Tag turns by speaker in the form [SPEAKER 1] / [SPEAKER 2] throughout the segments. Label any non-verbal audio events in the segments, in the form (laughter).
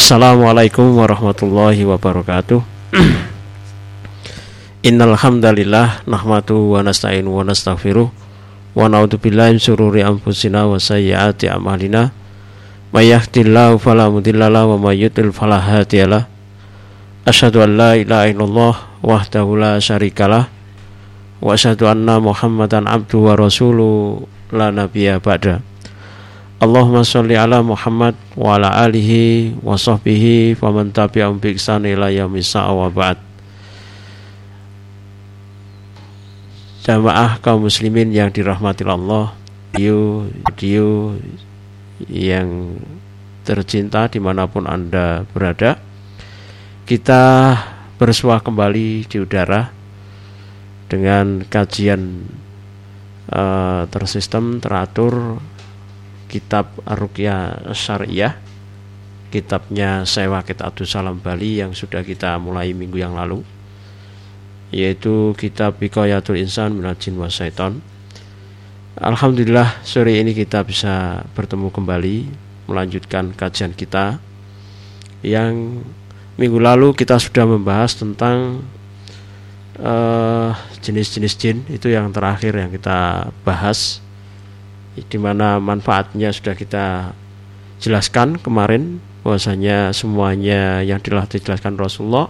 [SPEAKER 1] Assalamualaikum warahmatullahi wabarakatuh. (clears throat) Innal hamdalillah nahmadu wa nasta'inu wa nastaghfiruh wa na'udzu billahi min syururi anfusina wa sayyiati a'malina. May yahdihillahu wa may hadiyalah. Asyhadu an la ilaha illallah wahdahu la syarikalah wa asyhadu anna Muhammadan abduhu wa rasuluhu la nabiyya ba'da. Allahumma sholli ala Muhammad wa ala alihi wa sahbihi wa man tabi'ahum bi ihsan ila yaumil wa ba'd. Jamaah kaum muslimin yang dirahmati Allah, video, video yang tercinta di mana pun Anda berada, kita bersuah kembali di udara dengan kajian uh, tersistem, teratur kitab Rukyah Syariah kitabnya Sewa Kita Abdul Salam Bali yang sudah kita mulai minggu yang lalu yaitu kitab Bikoyatul Insan Minajin Wasaiton Alhamdulillah sore ini kita bisa bertemu kembali melanjutkan kajian kita yang minggu lalu kita sudah membahas tentang eh, jenis-jenis uh, jin itu yang terakhir yang kita bahas di mana manfaatnya sudah kita jelaskan kemarin bahwasanya semuanya yang telah dijelaskan Rasulullah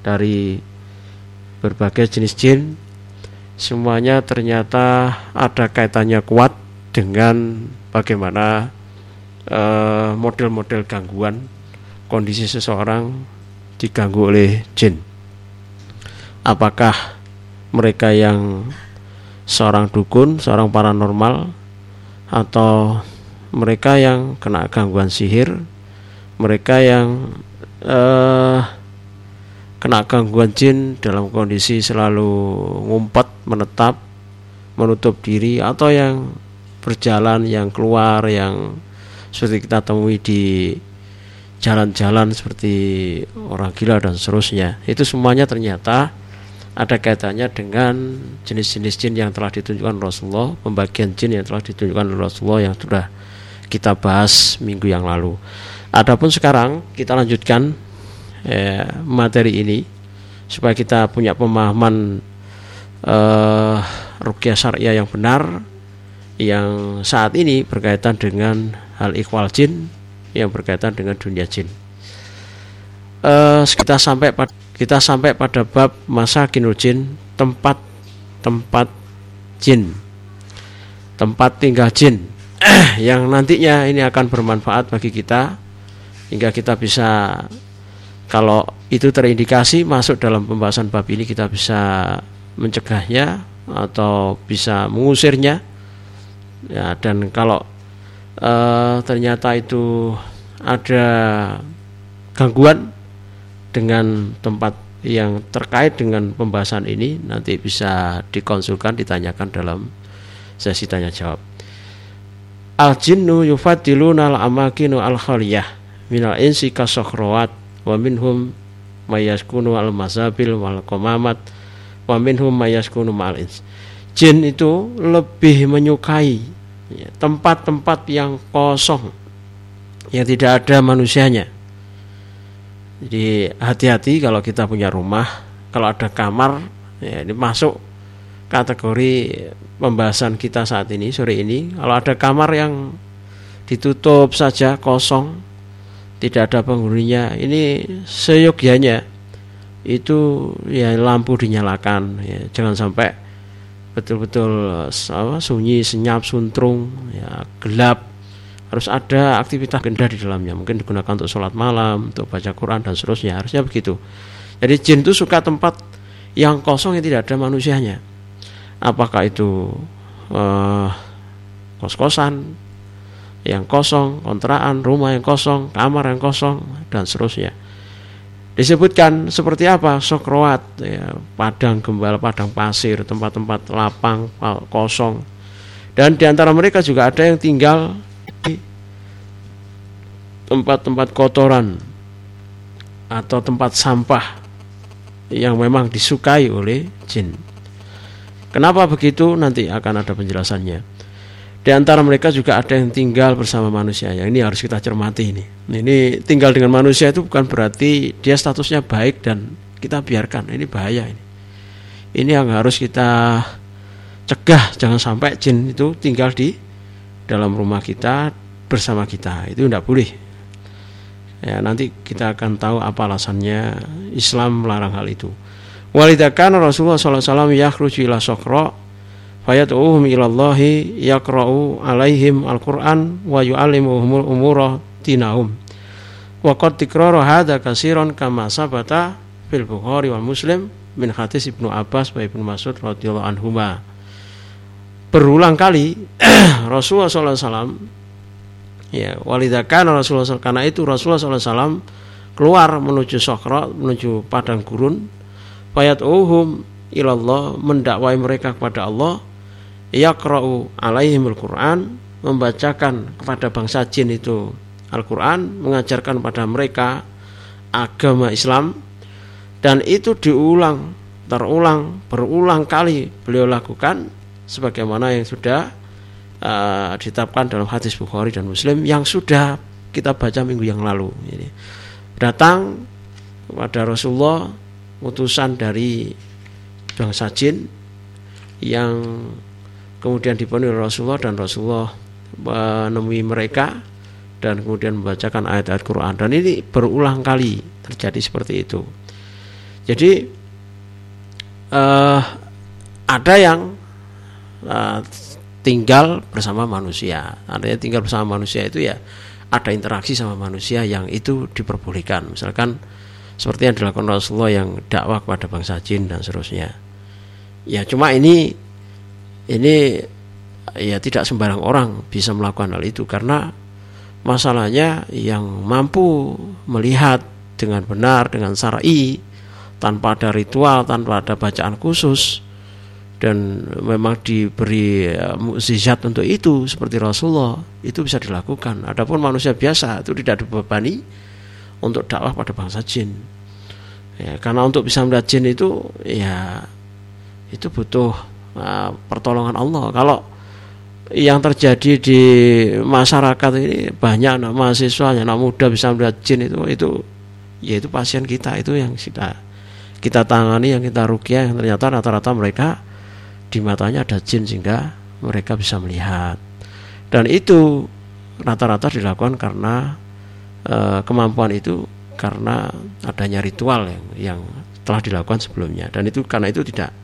[SPEAKER 1] dari berbagai jenis jin semuanya ternyata ada kaitannya kuat dengan bagaimana eh, model-model uh, gangguan kondisi seseorang diganggu oleh jin. Apakah mereka yang seorang dukun, seorang paranormal atau mereka yang kena gangguan sihir, mereka yang uh, kena gangguan jin dalam kondisi selalu ngumpet, menetap, menutup diri atau yang berjalan, yang keluar, yang seperti kita temui di jalan-jalan seperti orang gila dan seterusnya. Itu semuanya ternyata ada kaitannya dengan jenis-jenis jin yang telah ditunjukkan Rasulullah, pembagian jin yang telah ditunjukkan Rasulullah yang sudah kita bahas minggu yang lalu. Adapun sekarang kita lanjutkan eh, materi ini supaya kita punya pemahaman eh, rukyah syariah yang benar yang saat ini berkaitan dengan hal ikhwal jin yang berkaitan dengan dunia jin. Eh, kita sampai pada kita sampai pada bab masa kinul jin tempat tempat jin. Tempat tinggal jin. (clears throat) Yang nantinya ini akan bermanfaat bagi kita hingga kita bisa kalau itu terindikasi masuk dalam pembahasan bab ini kita bisa mencegahnya atau bisa mengusirnya. Ya dan kalau e, ternyata itu ada gangguan dengan tempat yang terkait dengan pembahasan ini nanti bisa dikonsulkan ditanyakan dalam sesi tanya jawab al jinnu yufadiluna al amakinu al khaliyah minal insi kasokhrawat wa minhum mayaskunu al masabil wal komamat wa minhum mayaskunu mal ins. Jin itu lebih menyukai tempat-tempat ya, yang kosong yang tidak ada manusianya jadi hati-hati kalau kita punya rumah kalau ada kamar ya ini masuk kategori pembahasan kita saat ini sore ini. Kalau ada kamar yang ditutup saja kosong tidak ada penghuninya ini seyogyanya itu ya lampu dinyalakan ya. Jangan sampai betul-betul apa sunyi senyap suntrung ya gelap harus ada aktivitas genda di dalamnya mungkin digunakan untuk sholat malam untuk baca Quran dan seterusnya harusnya begitu jadi jin itu suka tempat yang kosong yang tidak ada manusianya apakah itu uh, kos-kosan yang kosong, kontrakan, rumah yang kosong, kamar yang kosong, dan seterusnya. Disebutkan seperti apa? Sokroat, ya, padang gembala, padang pasir, tempat-tempat lapang, kosong. Dan di antara mereka juga ada yang tinggal tempat-tempat kotoran atau tempat sampah yang memang disukai oleh jin. Kenapa begitu? Nanti akan ada penjelasannya. Di antara mereka juga ada yang tinggal bersama manusia. Yang ini harus kita cermati ini. Ini tinggal dengan manusia itu bukan berarti dia statusnya baik dan kita biarkan. Ini bahaya ini. Ini yang harus kita cegah jangan sampai jin itu tinggal di dalam rumah kita bersama kita. Itu tidak boleh. Ya, nanti kita akan tahu apa alasannya Islam melarang hal itu. Walidakan Rasulullah SAW yakhruju ila sokro fayatuhum ilallahi yakra'u alaihim al-Qur'an wa yu'allimuhumul umura tinahum wa qad tikrara hadha kasiran kama sabata fil Bukhari wal Muslim min hadis Ibnu Abbas wa Ibnu Mas'ud radhiyallahu anhuma berulang kali (clears throat) Rasulullah SAW ya walidakan Rasulullah SAW karena itu Rasulullah SAW keluar menuju Sokro menuju padang gurun. Fayat uhum ilallah mendakwai mereka kepada Allah. Yaqra'u alaihimul Quran membacakan kepada bangsa jin itu Al-Quran mengajarkan pada mereka agama Islam. Dan itu diulang terulang berulang kali beliau lakukan sebagaimana yang sudah uh, ditetapkan dalam hadis Bukhari dan Muslim yang sudah kita baca minggu yang lalu. Ini datang kepada Rasulullah utusan dari bangsa jin yang kemudian dipenuhi Rasulullah dan Rasulullah menemui mereka dan kemudian membacakan ayat-ayat Quran. Dan ini berulang kali terjadi seperti itu. Jadi uh, ada yang uh, tinggal bersama manusia. Artinya tinggal bersama manusia itu ya ada interaksi sama manusia yang itu diperbolehkan. Misalkan seperti yang dilakukan Rasulullah yang dakwah kepada bangsa jin dan seterusnya. Ya cuma ini ini ya tidak sembarang orang bisa melakukan hal itu karena masalahnya yang mampu melihat dengan benar dengan syar'i tanpa ada ritual tanpa ada bacaan khusus dan memang diberi ya, mukjizat untuk itu seperti Rasulullah itu bisa dilakukan. Adapun manusia biasa itu tidak dibebani untuk dakwah pada bangsa jin. Ya, karena untuk bisa melihat jin itu ya itu butuh Nah, pertolongan Allah. Kalau yang terjadi di masyarakat ini banyak anak mahasiswa, anak muda bisa melihat jin itu itu yaitu pasien kita itu yang kita kita tangani yang kita rukyah yang ternyata rata-rata mereka di matanya ada jin sehingga mereka bisa melihat dan itu rata-rata dilakukan karena e, kemampuan itu karena adanya ritual yang yang telah dilakukan sebelumnya dan itu karena itu tidak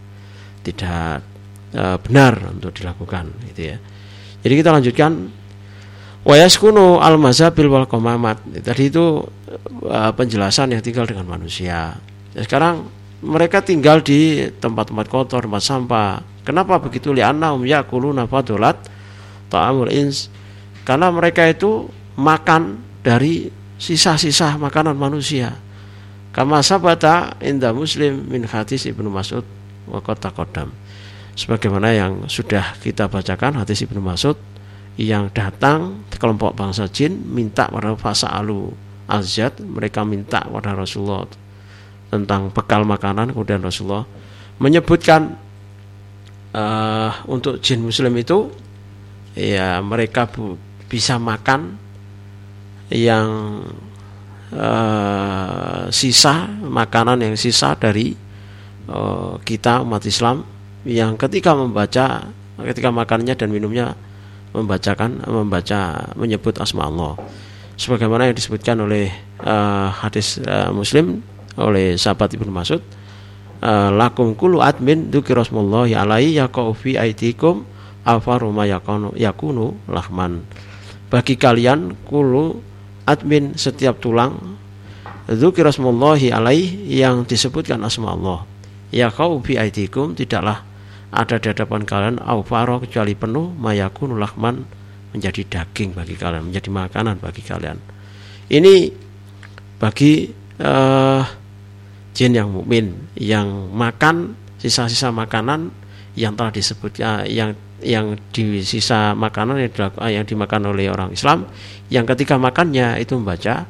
[SPEAKER 1] tidak e, benar untuk dilakukan gitu ya. Jadi kita lanjutkan wayaskunu al mazabil wal komamat. Tadi itu e, penjelasan yang tinggal dengan manusia. Ya, sekarang mereka tinggal di tempat-tempat kotor, tempat sampah. Kenapa begitu? Li'annahum yakuluna fadulat ta'amul ins. Karena mereka itu makan dari sisa-sisa makanan manusia. Kama sabata inda muslim min hadis ibnu Mas'ud wa kota kodam sebagaimana yang sudah kita bacakan hadis Ibnu Mas'ud yang datang kelompok bangsa jin minta pada fasa alu azad mereka minta pada Rasulullah tentang bekal makanan kemudian Rasulullah menyebutkan uh, untuk jin muslim itu ya mereka bu, bisa makan yang uh, sisa makanan yang sisa dari uh, kita umat Islam. Yang ketika membaca ketika makannya dan minumnya membacakan membaca menyebut asma Allah. Sebagaimana yang disebutkan oleh uh, hadis uh, Muslim oleh sahabat Ibnu Mas'ud lakum kulu admin dzikirasmullahi alaihi yaqau fi aitikum afaruma yakunu yakunu lahman. Bagi kalian kulu admin setiap tulang dzikirasmullahi alaihi yang disebutkan asma Allah. Ya kau fi aitikum tidaklah ada di hadapan kalian aufaro kecuali penuh mayakun lahman menjadi daging bagi kalian menjadi makanan bagi kalian. Ini bagi uh, jin yang mukmin yang makan sisa-sisa makanan yang telah disebutnya yang yang di sisa makanan yang, yang dimakan oleh orang Islam yang ketika makannya itu membaca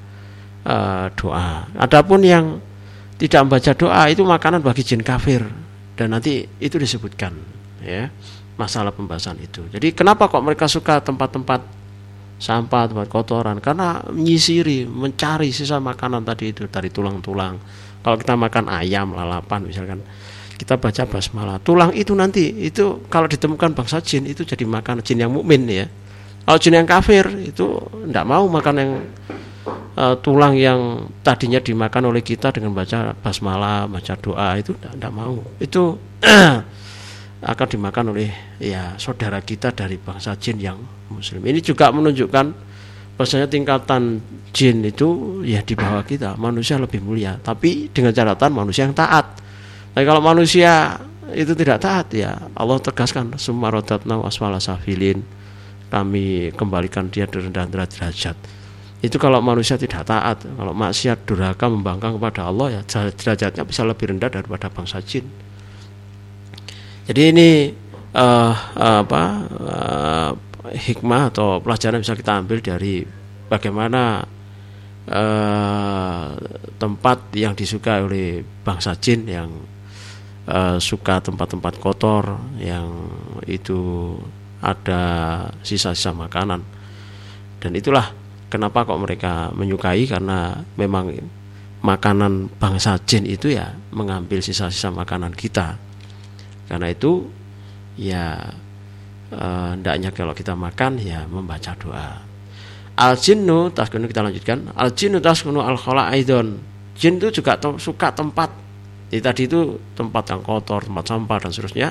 [SPEAKER 1] uh, doa. Adapun yang tidak membaca doa itu makanan bagi jin kafir dan nanti itu disebutkan ya masalah pembahasan itu. Jadi kenapa kok mereka suka tempat-tempat sampah, tempat kotoran? Karena menyisiri, mencari sisa makanan tadi itu dari tulang-tulang. Kalau kita makan ayam, lalapan misalkan, kita baca basmalah. Tulang itu nanti itu kalau ditemukan bangsa jin itu jadi makan jin yang mukmin ya. Kalau jin yang kafir itu tidak mau makan yang uh, tulang yang tadinya dimakan oleh kita dengan baca basmalah, baca doa itu tidak mau. Itu (clears throat) akan dimakan oleh ya saudara kita dari bangsa jin yang muslim. Ini juga menunjukkan bahwasanya tingkatan jin itu ya di bawah kita, manusia lebih mulia, tapi dengan catatan manusia yang taat. Tapi kalau manusia itu tidak taat ya Allah tegaskan semua rodatna asfala safilin. Kami kembalikan dia di rendah derajat. Itu kalau manusia tidak taat kalau maksiat durhaka membangkang kepada Allah ya derajatnya bisa lebih rendah daripada bangsa jin. Jadi ini uh, apa uh, hikmah atau pelajaran bisa kita ambil dari bagaimana uh, tempat yang disukai oleh bangsa jin yang uh, suka tempat-tempat kotor yang itu ada sisa-sisa makanan. Dan itulah kenapa kok mereka menyukai karena memang makanan bangsa jin itu ya mengambil sisa-sisa makanan kita. Karena itu ya hendaknya kalau kita makan ya membaca doa. Al jinnu taskunu kita lanjutkan. Al jinnu taskunu al khala aidon. Jin itu juga suka tempat. Jadi tadi itu tempat yang kotor, tempat sampah dan seterusnya.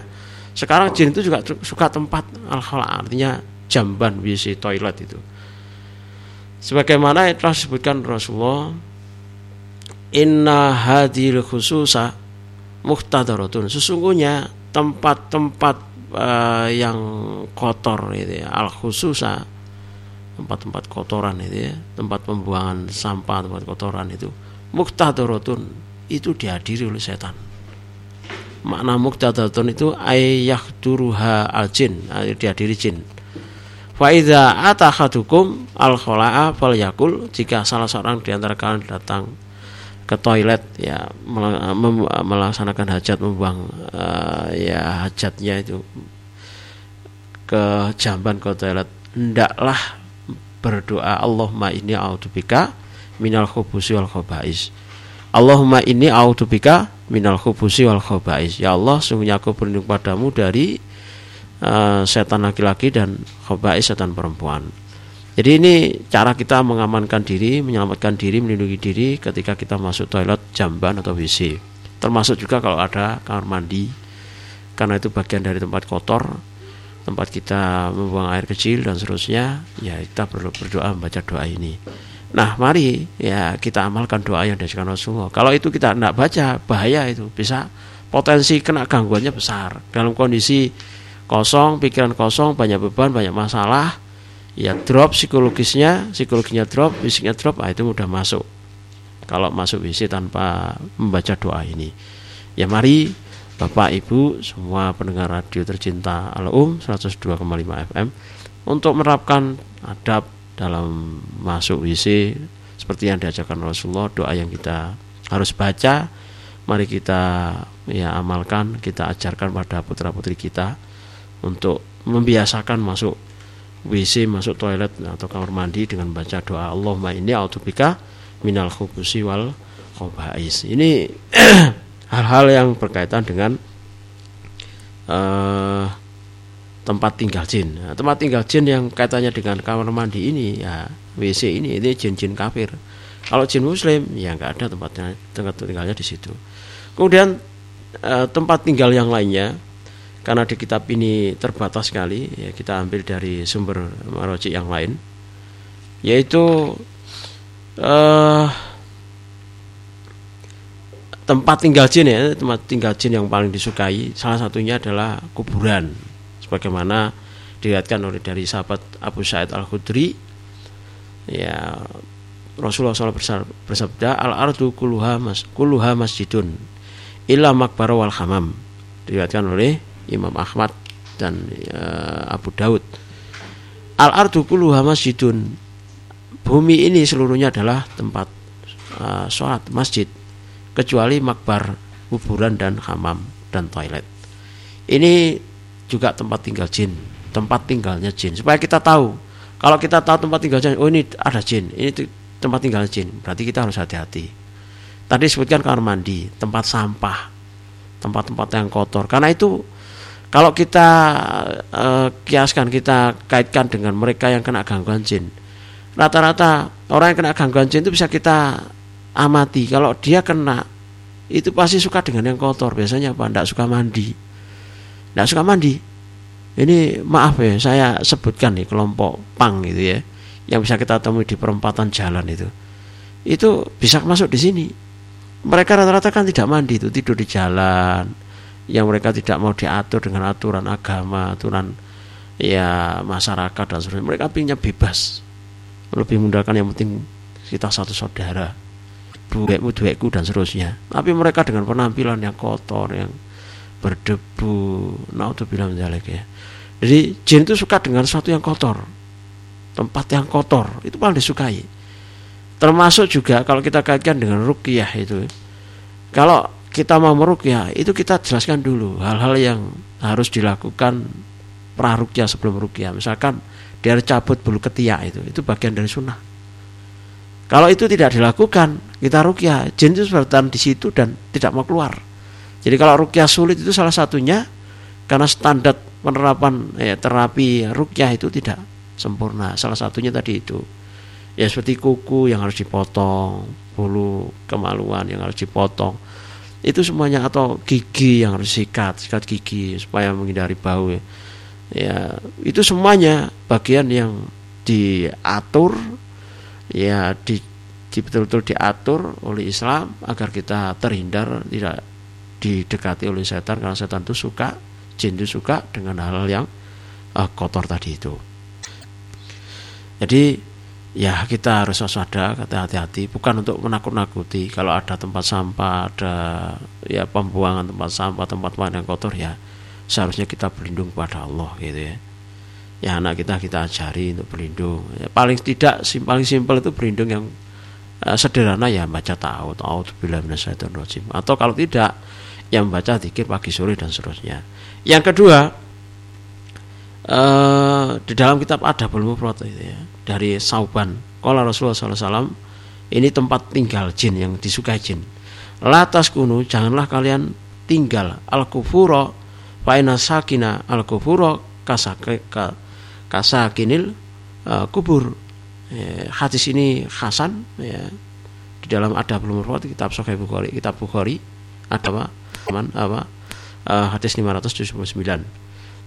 [SPEAKER 1] Sekarang jin itu juga suka tempat al khala artinya jamban WC toilet itu. Sebagaimana telah disebutkan Rasulullah Inna hadil khususa muhtadaratun Sesungguhnya tempat-tempat uh, yang kotor itu ya, al khususa tempat-tempat kotoran itu ya, tempat pembuangan sampah, tempat kotoran itu muktadaratun itu dihadiri oleh setan. Makna muktadaratun itu ayah duruha al jin, dihadiri jin. Faida atahadukum al khola'a fal yakul jika salah seorang di antara kalian datang ke toilet ya melaksanakan hajat membuang uh, ya hajatnya itu ke jamban ke toilet. Hendaklah berdoa Allahumma inni a'udzubika minal khubusi wal khabais. Allahumma inni a'udzubika minal khubusi wal khabais. Ya Allah sungguhnya aku berlindung padamu dari uh, setan laki-laki dan khabais setan perempuan jadi ini cara kita mengamankan diri, menyelamatkan diri, melindungi diri ketika kita masuk toilet, jamban atau WC. Termasuk juga kalau ada kamar mandi, karena itu bagian dari tempat kotor, tempat kita membuang air kecil dan seterusnya, ya kita perlu berdoa membaca doa ini. Nah, mari ya kita amalkan doa yang diajarkan Rasulullah. Kalau itu kita tidak baca, bahaya itu bisa potensi kena gangguannya besar. Dalam kondisi kosong, pikiran kosong, banyak beban, banyak masalah, ya drop psikologisnya psikologinya drop fisiknya drop ah, itu mudah masuk. Kalau masuk WC tanpa membaca doa ini. Ya mari Bapak Ibu semua pendengar radio tercinta Al-Um 102,5 FM untuk menerapkan adab dalam masuk WC seperti yang diajarkan Rasulullah doa yang kita harus baca mari kita ya amalkan kita ajarkan pada putra putri kita untuk membiasakan masuk WC masuk toilet atau kamar mandi dengan baca doa Allahumma inni a'udzubika minal khubusi wal khobais. Ini (clears throat) hal-hal yang berkaitan dengan uh, tempat tinggal jin. Nah, tempat tinggal jin yang kaitannya dengan kamar mandi ini ya WC ini ini jin-jin kafir. Kalau jin muslim ya nggak ada tempatnya tempat tinggalnya di situ. Kemudian uh, tempat tinggal yang lainnya karena di kitab ini terbatas sekali ya kita ambil dari sumber maroji yang lain. Yaitu uh, tempat tinggal jin ya tempat tinggal jin yang paling disukai salah satunya adalah kuburan. Sebagaimana dilihatkan oleh dari sahabat Abu Sa'id Al Khudri ya Rasulullah SAW bersabda al ardu kuluha mas kuluha masjidun illa makbar wal hamam. Dilihatkan oleh Imam Ahmad dan uh, Abu Daud. Al ardu kulluha masjidun. Bumi ini seluruhnya adalah tempat uh, sholat masjid kecuali makbar kuburan dan hamam dan toilet. Ini juga tempat tinggal jin, tempat tinggalnya jin. Supaya kita tahu, kalau kita tahu tempat tinggal jin, oh ini ada jin, ini tempat tinggal jin, berarti kita harus hati-hati. Tadi disebutkan kamar mandi, tempat sampah, tempat-tempat yang kotor. Karena itu kalau kita uh, kiaskan, kita kaitkan dengan mereka yang kena gangguan jin, rata-rata orang yang kena gangguan jin itu bisa kita amati. Kalau dia kena, itu pasti suka dengan yang kotor. Biasanya apa? Tidak suka mandi. Tidak suka mandi. Ini maaf ya, saya sebutkan nih kelompok pang gitu ya, yang bisa kita temui di perempatan jalan itu. Itu bisa masuk di sini. Mereka rata-rata kan tidak mandi itu tidur di jalan, yang mereka tidak mau diatur dengan aturan agama, aturan ya masyarakat dan sebagainya. Mereka pinginnya bebas, lebih mudahkan yang penting kita satu saudara, duekmu duekku dan seterusnya. Tapi mereka dengan penampilan yang kotor, yang berdebu, naudzubillah menjalik ya. Jadi jin itu suka dengan sesuatu yang kotor, tempat yang kotor itu paling disukai. Termasuk juga kalau kita kaitkan dengan rukyah itu, kalau kita mau merukyah itu kita jelaskan dulu hal-hal yang harus dilakukan prarukyah sebelum rukyah misalkan dia cabut bulu ketiak itu itu bagian dari sunnah. Kalau itu tidak dilakukan kita rukyah jin itu bertahan di situ dan tidak mau keluar. Jadi kalau rukyah sulit itu salah satunya karena standar penerapan ya, terapi rukyah itu tidak sempurna. Salah satunya tadi itu. Ya seperti kuku yang harus dipotong bulu kemaluan yang harus dipotong itu semuanya atau gigi yang harus sikat sikat gigi supaya menghindari bau ya, ya itu semuanya bagian yang diatur ya di, di betul-betul diatur oleh Islam agar kita terhindar tidak didekati oleh setan karena setan itu suka jin itu suka dengan hal-hal yang uh, kotor tadi itu. Jadi ya kita harus waspada hati-hati. Bukan untuk menakut-nakuti. Kalau ada tempat sampah ada ya pembuangan tempat sampah tempat mana yang kotor ya seharusnya kita berlindung kepada Allah gitu ya. Ya anak kita kita ajari untuk berlindung. Ya, paling tidak sim, paling simpel itu berlindung yang uh, sederhana ya baca ta'awud bila rojim atau kalau tidak yang membaca dikir pagi sore dan seterusnya. Yang kedua uh, di dalam kitab ada belum itu ya dari Sauban. Kalau Rasulullah SAW ini tempat tinggal jin yang disukai jin. Latas kuno janganlah kalian tinggal al kufuro faina sakina al kufuro kasakinil uh, kubur. Ya, hadis ini Hasan ya, di dalam ada belum kitab Sahih Bukhari kitab Bukhari ada apa apa uh, hadis 579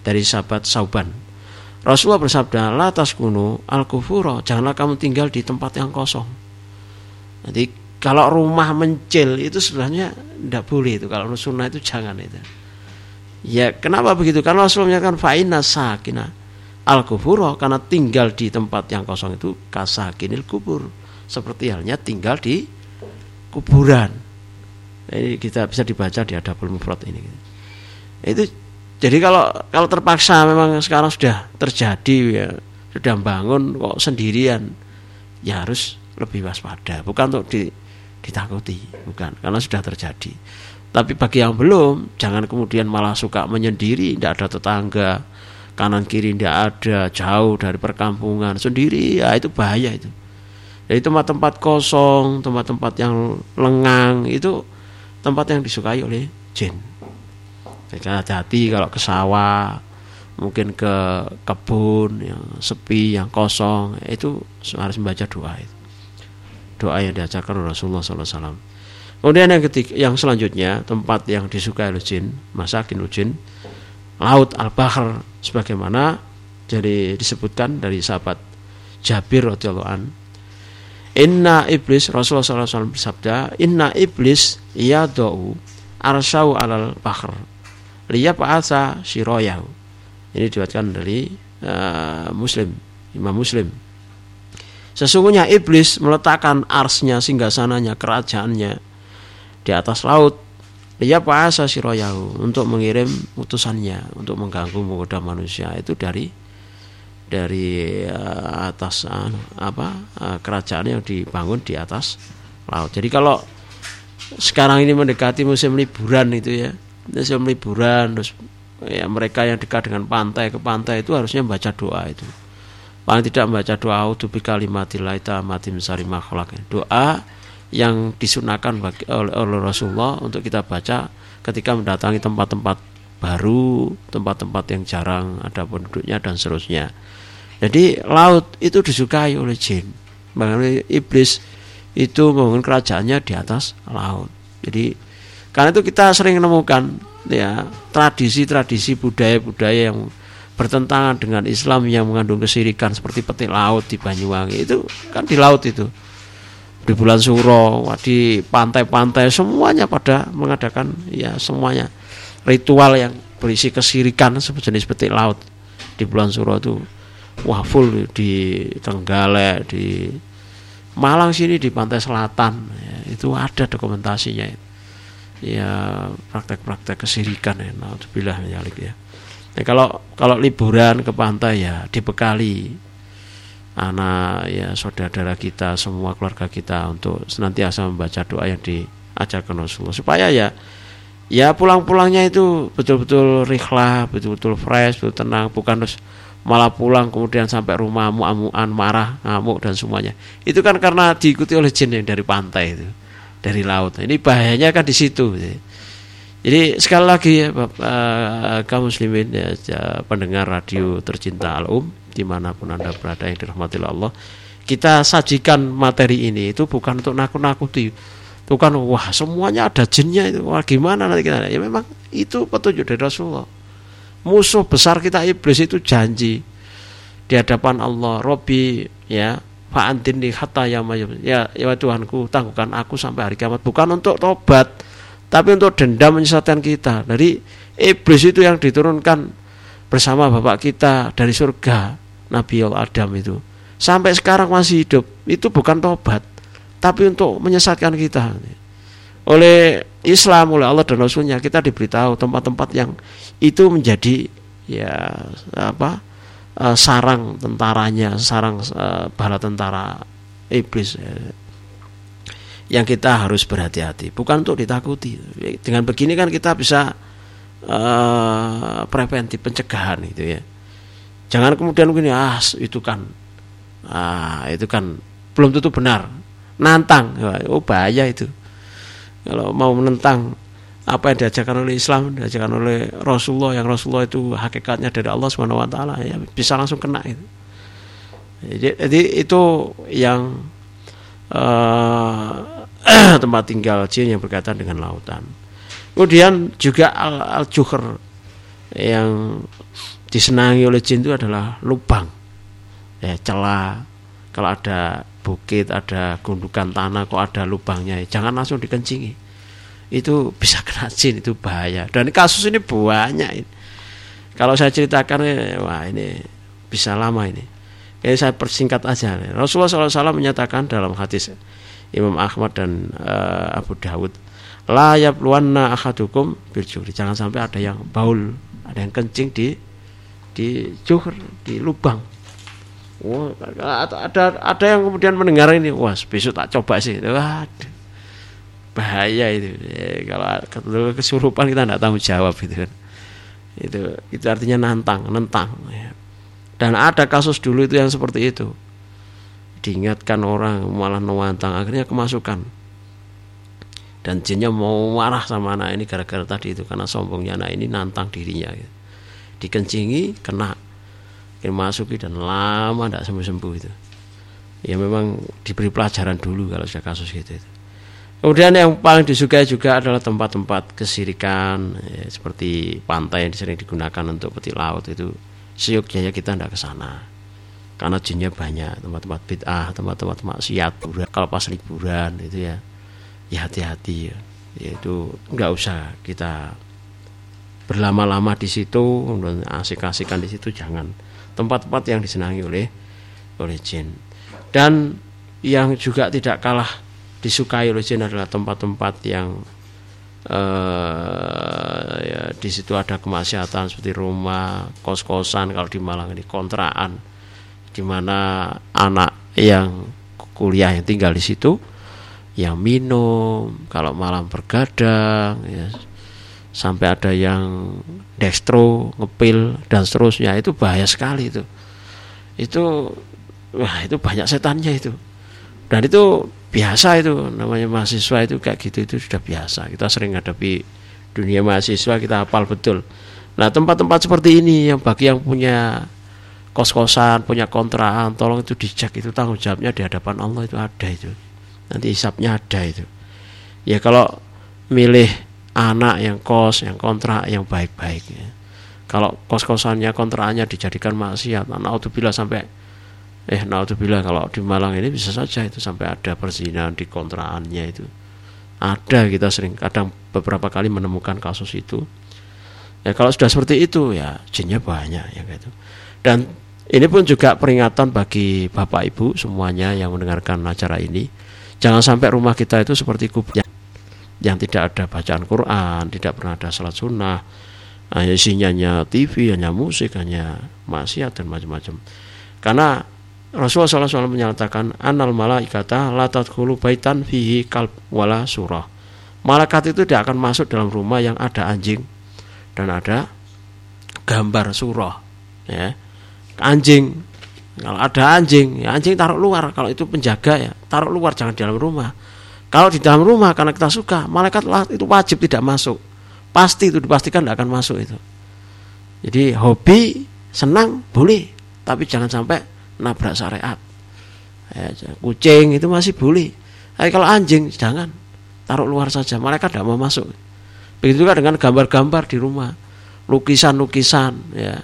[SPEAKER 1] dari sahabat Sauban Rasulullah bersabda, "Latas kuno al kufuro, janganlah kamu tinggal di tempat yang kosong." Jadi kalau rumah mencil itu sebenarnya tidak boleh itu kalau sunnah itu jangan itu. Ya kenapa begitu? Karena Rasulullah menyatakan fa'ina sakina al kufuro karena tinggal di tempat yang kosong itu kasakinil kubur seperti halnya tinggal di kuburan. Ini kita bisa dibaca di Adabul Mufrad ini. Itu jadi kalau kalau terpaksa memang sekarang sudah terjadi ya sudah bangun kok sendirian ya harus lebih waspada. Bukan untuk di, ditakuti bukan karena sudah terjadi. Tapi bagi yang belum jangan kemudian malah suka menyendiri tidak ada tetangga kanan kiri tidak ada jauh dari perkampungan sendiri ya itu bahaya itu. Jadi tempat-tempat kosong tempat-tempat yang lengang itu tempat yang disukai oleh jin jadi hati-hati kalau ke sawah, mungkin ke kebun yang sepi, yang kosong, itu harus membaca doa itu. Doa yang diajarkan Rasulullah SAW. Kemudian yang ketiga, yang selanjutnya tempat yang disukai oleh jin, masakin jin, laut al-bahr sebagaimana jadi disebutkan dari sahabat Jabir radhiyallahu an. Inna iblis Rasulullah SAW bersabda, Inna iblis yadau arsau alal bahr liyab asa siroyahu ini diwatkan dari uh, Muslim Imam Muslim. Sesungguhnya iblis meletakkan arsnya singgasananya kerajaannya di atas laut. Liyab asa siroyahu untuk mengirim utusannya untuk mengganggu menggoda manusia. Itu dari dari uh, atas uh, apa uh, kerajaan yang dibangun di atas laut. Jadi kalau sekarang ini mendekati musim liburan itu ya musim liburan terus ya mereka yang dekat dengan pantai ke pantai itu harusnya membaca doa itu paling tidak membaca doa utubi kalimatillah mati misari makhluk doa yang disunahkan oleh, oleh Rasulullah untuk kita baca ketika mendatangi tempat-tempat baru, tempat-tempat yang jarang ada penduduknya dan seterusnya. Jadi laut itu disukai oleh jin. Bahkan iblis itu membangun kerajaannya di atas laut. Jadi karena itu kita sering menemukan ya tradisi-tradisi budaya-budaya yang bertentangan dengan Islam yang mengandung kesirikan seperti petik laut di Banyuwangi. Itu kan di laut itu. Di bulan Suro di pantai-pantai semuanya pada mengadakan ya semuanya. Ritual yang berisi kesirikan sejenis petik laut di bulan Suro itu wah full di Trenggalek di Malang sini di pantai selatan. Ya, itu ada dokumentasinya ya praktek-praktek kesirikan ya nah, ya. Ya, kalau kalau liburan ke pantai ya dibekali anak ya saudara kita semua keluarga kita untuk senantiasa membaca doa yang diajarkan Rasulullah. Supaya ya ya pulang-pulangnya itu betul-betul rikhlah, betul-betul fresh, betul tenang, bukan terus malah pulang kemudian sampai rumah amuan marah, ngamuk dan semuanya. Itu kan karena diikuti oleh jin yang dari pantai itu, dari laut. Ini bahayanya kan di situ. Jadi sekali lagi ya Bapak uh, kaum muslimin ya, ya pendengar radio tercinta Al-Um di mana pun anda berada yang dirahmati Allah kita sajikan materi ini itu bukan untuk nakut-nakuti bukan wah semuanya ada jinnya itu wah gimana nanti kita ya memang itu petunjuk dari Rasulullah musuh besar kita iblis itu janji di hadapan Allah Robi ya fa'antin di hatta ya ya ya Tuhanku tangguhkan aku sampai hari kiamat bukan untuk tobat tapi untuk dendam menyesatkan kita. Dari iblis itu yang diturunkan bersama bapak kita dari surga, Nabi Adam itu. Sampai sekarang masih hidup. Itu bukan tobat, tapi untuk menyesatkan kita. Oleh Islam, oleh Allah dan Rasulnya kita diberitahu tempat-tempat yang itu menjadi ya apa eh, sarang tentaranya, sarang uh, bala tentara iblis yang kita harus berhati-hati, bukan untuk ditakuti. Dengan begini kan kita bisa uh, preventif pencegahan itu ya. Jangan kemudian begini ah itu kan ah itu kan belum tentu benar. Nantang, oh bahaya itu. Kalau mau menentang apa yang diajarkan oleh Islam, diajarkan oleh Rasulullah yang Rasulullah itu hakikatnya dari Allah Subhanahu wa taala ya bisa langsung kena itu. Jadi, jadi itu yang uh, (clears throat) tempat tinggal jin yang berkaitan dengan lautan. Kemudian juga al, al yang disenangi oleh jin itu adalah lubang, ya celah. Kalau ada bukit, ada gundukan tanah, kok ada lubangnya, jangan langsung dikencingi. Itu bisa kena jin, itu bahaya. Dan kasus ini banyak. Kalau saya ceritakan, wah ini bisa lama ini. Jadi saya persingkat aja. Rasulullah SAW menyatakan dalam hadis Imam Ahmad dan uh, Abu Dawud la yabluwanna akhadukum bil jangan sampai ada yang baul ada yang kencing di di juhur di lubang Wah, ada ada yang kemudian mendengar ini, wah besok tak coba sih. Waduh, bahaya itu. Ya, kalau kesurupan kita tidak tahu jawab itu kan. Itu itu artinya nantang, nentang. Ya. Dan ada kasus dulu itu yang seperti itu diingatkan orang malah nuantang akhirnya kemasukan dan jinnya mau marah sama anak ini gara-gara tadi itu karena sombongnya anak ini nantang dirinya gitu. dikencingi kena dimasuki dan lama tidak sembuh-sembuh itu ya memang diberi pelajaran dulu kalau sudah kasus gitu itu. Kemudian yang paling disukai juga adalah tempat-tempat kesirikan ya, seperti pantai yang sering digunakan untuk peti laut itu. Seyuknya kita tidak ke sana karena jinnya banyak tempat-tempat bid'ah tempat-tempat maksiat kalau pas liburan itu ya ya hati-hati ya. ya itu nggak usah kita berlama-lama di situ asik-asikan di situ jangan tempat-tempat yang disenangi oleh oleh jin dan yang juga tidak kalah disukai oleh jin adalah tempat-tempat yang uh, ya, di situ ada kemaksiatan seperti rumah kos-kosan kalau di Malang ini kontraan di mana anak yang kuliah yang tinggal di situ yang minum kalau malam bergadang ya sampai ada yang dextro ngepil dan seterusnya. Itu bahaya sekali itu. Itu wah itu banyak setannya itu. Dan itu biasa itu namanya mahasiswa itu kayak gitu itu sudah biasa. Kita sering hadapi dunia mahasiswa kita hafal betul. Nah tempat-tempat seperti ini yang bagi yang punya kos-kosan punya kontrakan tolong itu dicek itu tanggung jawabnya di hadapan Allah itu ada itu. Nanti hisapnya ada itu. Ya kalau milih anak yang kos yang kontrak yang baik-baik ya. kalau kos-kosannya kontrakannya dijadikan maksiat anak bila sampai eh naudzubillah kalau di Malang ini bisa saja itu sampai ada perzinahan di kontraannya itu. Ada kita sering kadang beberapa kali menemukan kasus itu. Ya kalau sudah seperti itu ya jinnya banyak ya gitu dan ini pun juga peringatan bagi bapak ibu semuanya yang mendengarkan acara ini. Jangan sampai rumah kita itu seperti kubur yang tidak ada bacaan Quran tidak pernah ada salat sunnah hanya isinya hanya TV hanya musik hanya maksiat dan macam-macam. Karena Rasulullah SAW menyatakan anal malaikata la tadkhulu baitan fihi kalb wala surah. Malaikat itu tidak akan masuk dalam rumah yang ada anjing dan ada gambar surah ya. Anjing kalau ada anjing, ya anjing taruh luar. Kalau itu penjaga ya, taruh luar jangan di dalam rumah. Kalau di dalam rumah karena kita suka, malaikat itu wajib tidak masuk. Pasti itu dipastikan tidak akan masuk itu. Jadi hobi senang boleh, tapi jangan sampai nabrak syariat. Ya, kucing itu masih boleh. Tapi kalau anjing jangan. Taruh luar saja. Mereka tidak mau masuk. Begitu juga dengan gambar-gambar di rumah. Lukisan-lukisan ya.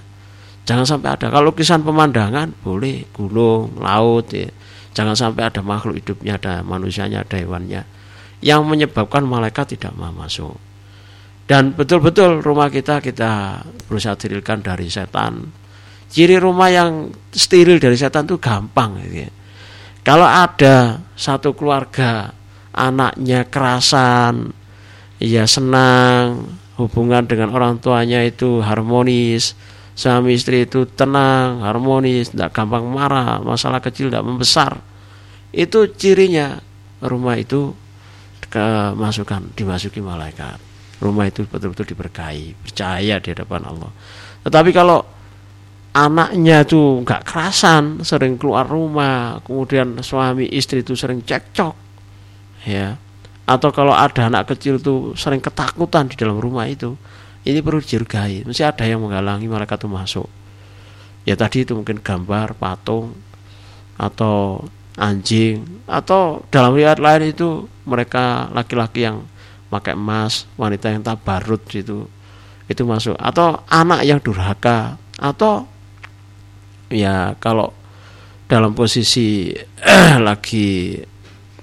[SPEAKER 1] Jangan sampai ada. Kalau lukisan pemandangan boleh. Gunung laut ya. Jangan sampai ada makhluk hidupnya ada manusianya ada hewannya. Yang menyebabkan malaikat tidak mau masuk. Dan betul-betul rumah kita kita berusaha dirilkan dari setan Ciri rumah yang steril dari setan itu gampang gitu ya. Kalau ada satu keluarga anaknya kerasan, ya senang, hubungan dengan orang tuanya itu harmonis, suami istri itu tenang, harmonis, tidak gampang marah, masalah kecil tidak membesar. Itu cirinya rumah itu kemasukan dimasuki malaikat. Rumah itu betul-betul diberkahi, percaya di hadapan Allah. Tetapi kalau anaknya itu nggak kerasan, sering keluar rumah, kemudian suami istri itu sering cekcok, ya. Atau kalau ada anak kecil itu sering ketakutan di dalam rumah itu, ini perlu dirgai. Mesti ada yang menghalangi mereka itu masuk. Ya tadi itu mungkin gambar, patung, atau anjing, atau dalam riwayat lain itu mereka laki-laki yang pakai emas, wanita yang tabarut itu, itu masuk. Atau anak yang durhaka, atau ya kalau dalam posisi (clears throat) lagi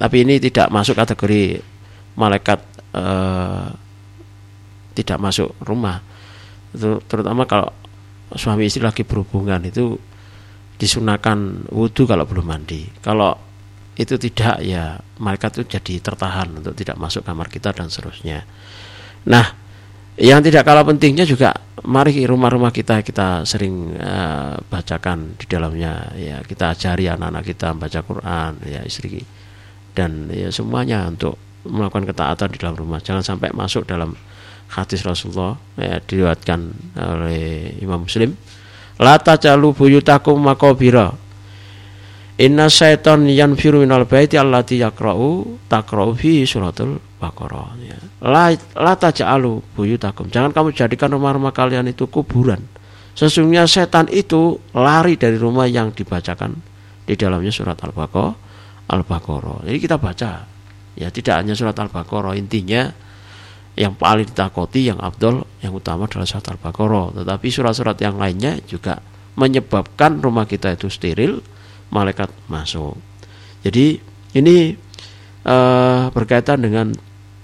[SPEAKER 1] tapi ini tidak masuk kategori malaikat eh, tidak masuk rumah. Itu terutama kalau suami istri lagi berhubungan itu disunahkan wudhu kalau belum mandi. Kalau itu tidak ya malaikat itu jadi tertahan untuk tidak masuk kamar kita dan seterusnya. Nah yang tidak kalah pentingnya juga mari rumah-rumah kita kita sering uh, bacakan di dalamnya. Ya kita ajari anak-anak kita membaca Quran ya istri dan ya semuanya untuk melakukan ketaatan di dalam rumah. Jangan sampai masuk dalam hadis Rasulullah ya diriwatkan oleh Imam Muslim. La tajalu buyutakum makobira. Inna syaiton yanfiru minal baiti allati yakra'u takra'u fi suratul Baqarah ya. La, la taj'alu buyutakum. Jangan kamu jadikan rumah-rumah kalian itu kuburan. Sesungguhnya setan itu lari dari rumah yang dibacakan di dalamnya surat Al-Baqarah. Al-Baqarah. Jadi kita baca. Ya, tidak hanya surat Al-Baqarah, intinya yang paling ditakoti, yang abdul, yang utama adalah surat Al-Baqarah. Tetapi surat-surat yang lainnya juga menyebabkan rumah kita itu steril, malaikat masuk. Jadi ini uh, berkaitan dengan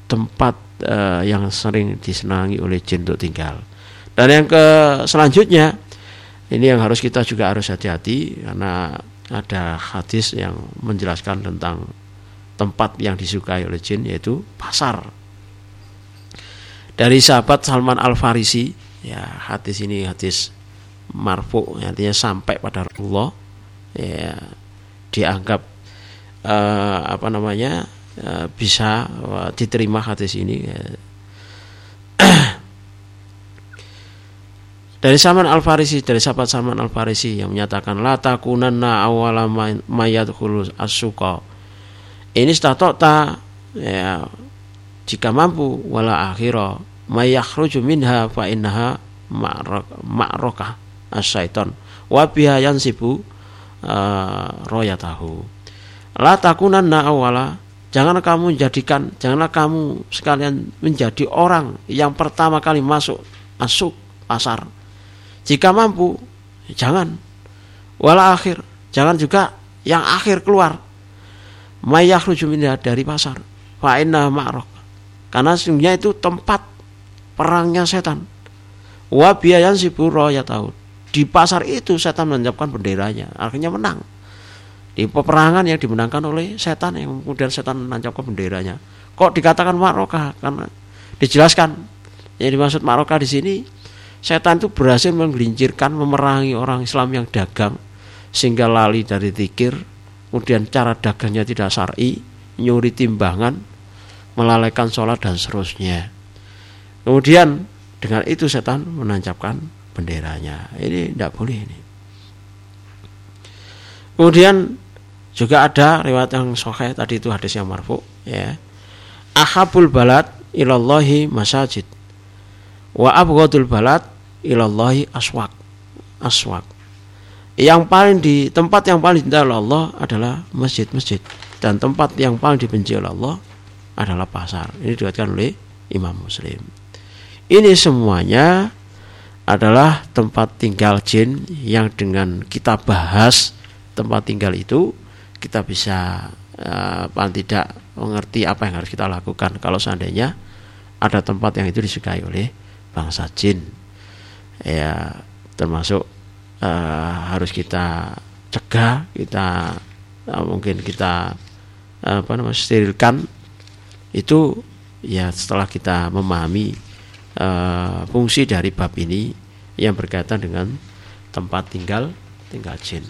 [SPEAKER 1] tempat uh, yang sering disenangi oleh jin untuk tinggal. Dan yang ke selanjutnya ini yang harus kita juga harus hati-hati karena ada hadis yang menjelaskan tentang tempat yang disukai oleh jin yaitu pasar. Dari sahabat Salman Al Farisi, ya hadis ini hadis marfu artinya sampai pada Allah ya dianggap uh, apa namanya Eh, bisa diterima hadis ini ya. (clears throat) dari Salman Al Farisi dari sahabat Salman Al Farisi yang menyatakan la takunanna awala mayadkhulu as-suqa. Ini statota ya jika mampu wala akhira mayakhruju minha fa innaha ma'rokah as-syaiton wa biha yansibu uh, royatahu. La takunanna awala janganlah kamu menjadikan janganlah kamu sekalian menjadi orang yang pertama kali masuk masuk pasar jika mampu, jangan. Wala akhir, jangan juga yang akhir keluar. Mayakhruju dari pasar. Fa inna ma'rok. Karena sesungguhnya itu tempat perangnya setan. Wa biayan siburo ya tahu. Di pasar itu setan menyiapkan benderanya, akhirnya menang. Di peperangan yang dimenangkan oleh setan yang kemudian setan menancapkan benderanya. Kok dikatakan marokah? Karena dijelaskan yang dimaksud marokah di sini Setan itu berhasil menggelincirkan, memerangi orang Islam yang dagang sehingga lali dari tikir, kemudian cara dagangnya tidak syar'i, nyuri timbangan, melalaikan sholat dan seterusnya. Kemudian dengan itu setan menancapkan benderanya. Ini tidak boleh ini. Kemudian juga ada riwayat yang sahih tadi itu hadis yang marfu ya. Ahabul balad ilallahi masajid. Wa abghadul balad ilallahi aswak. Aswak. Yang paling di tempat yang paling dicintai oleh Allah adalah masjid-masjid. Dan tempat yang paling dibenci oleh Allah adalah pasar. Ini dikatakan oleh Imam Muslim. Ini semuanya adalah tempat tinggal jin yang dengan kita bahas tempat tinggal itu kita bisa uh, paling tidak mengerti apa yang harus kita lakukan kalau seandainya ada tempat yang itu disukai oleh bangsa jin ya termasuk uh, harus kita cegah kita uh, mungkin kita uh, apa namanya sterilkan itu ya setelah kita memahami uh, fungsi dari bab ini yang berkaitan dengan tempat tinggal tinggal jin.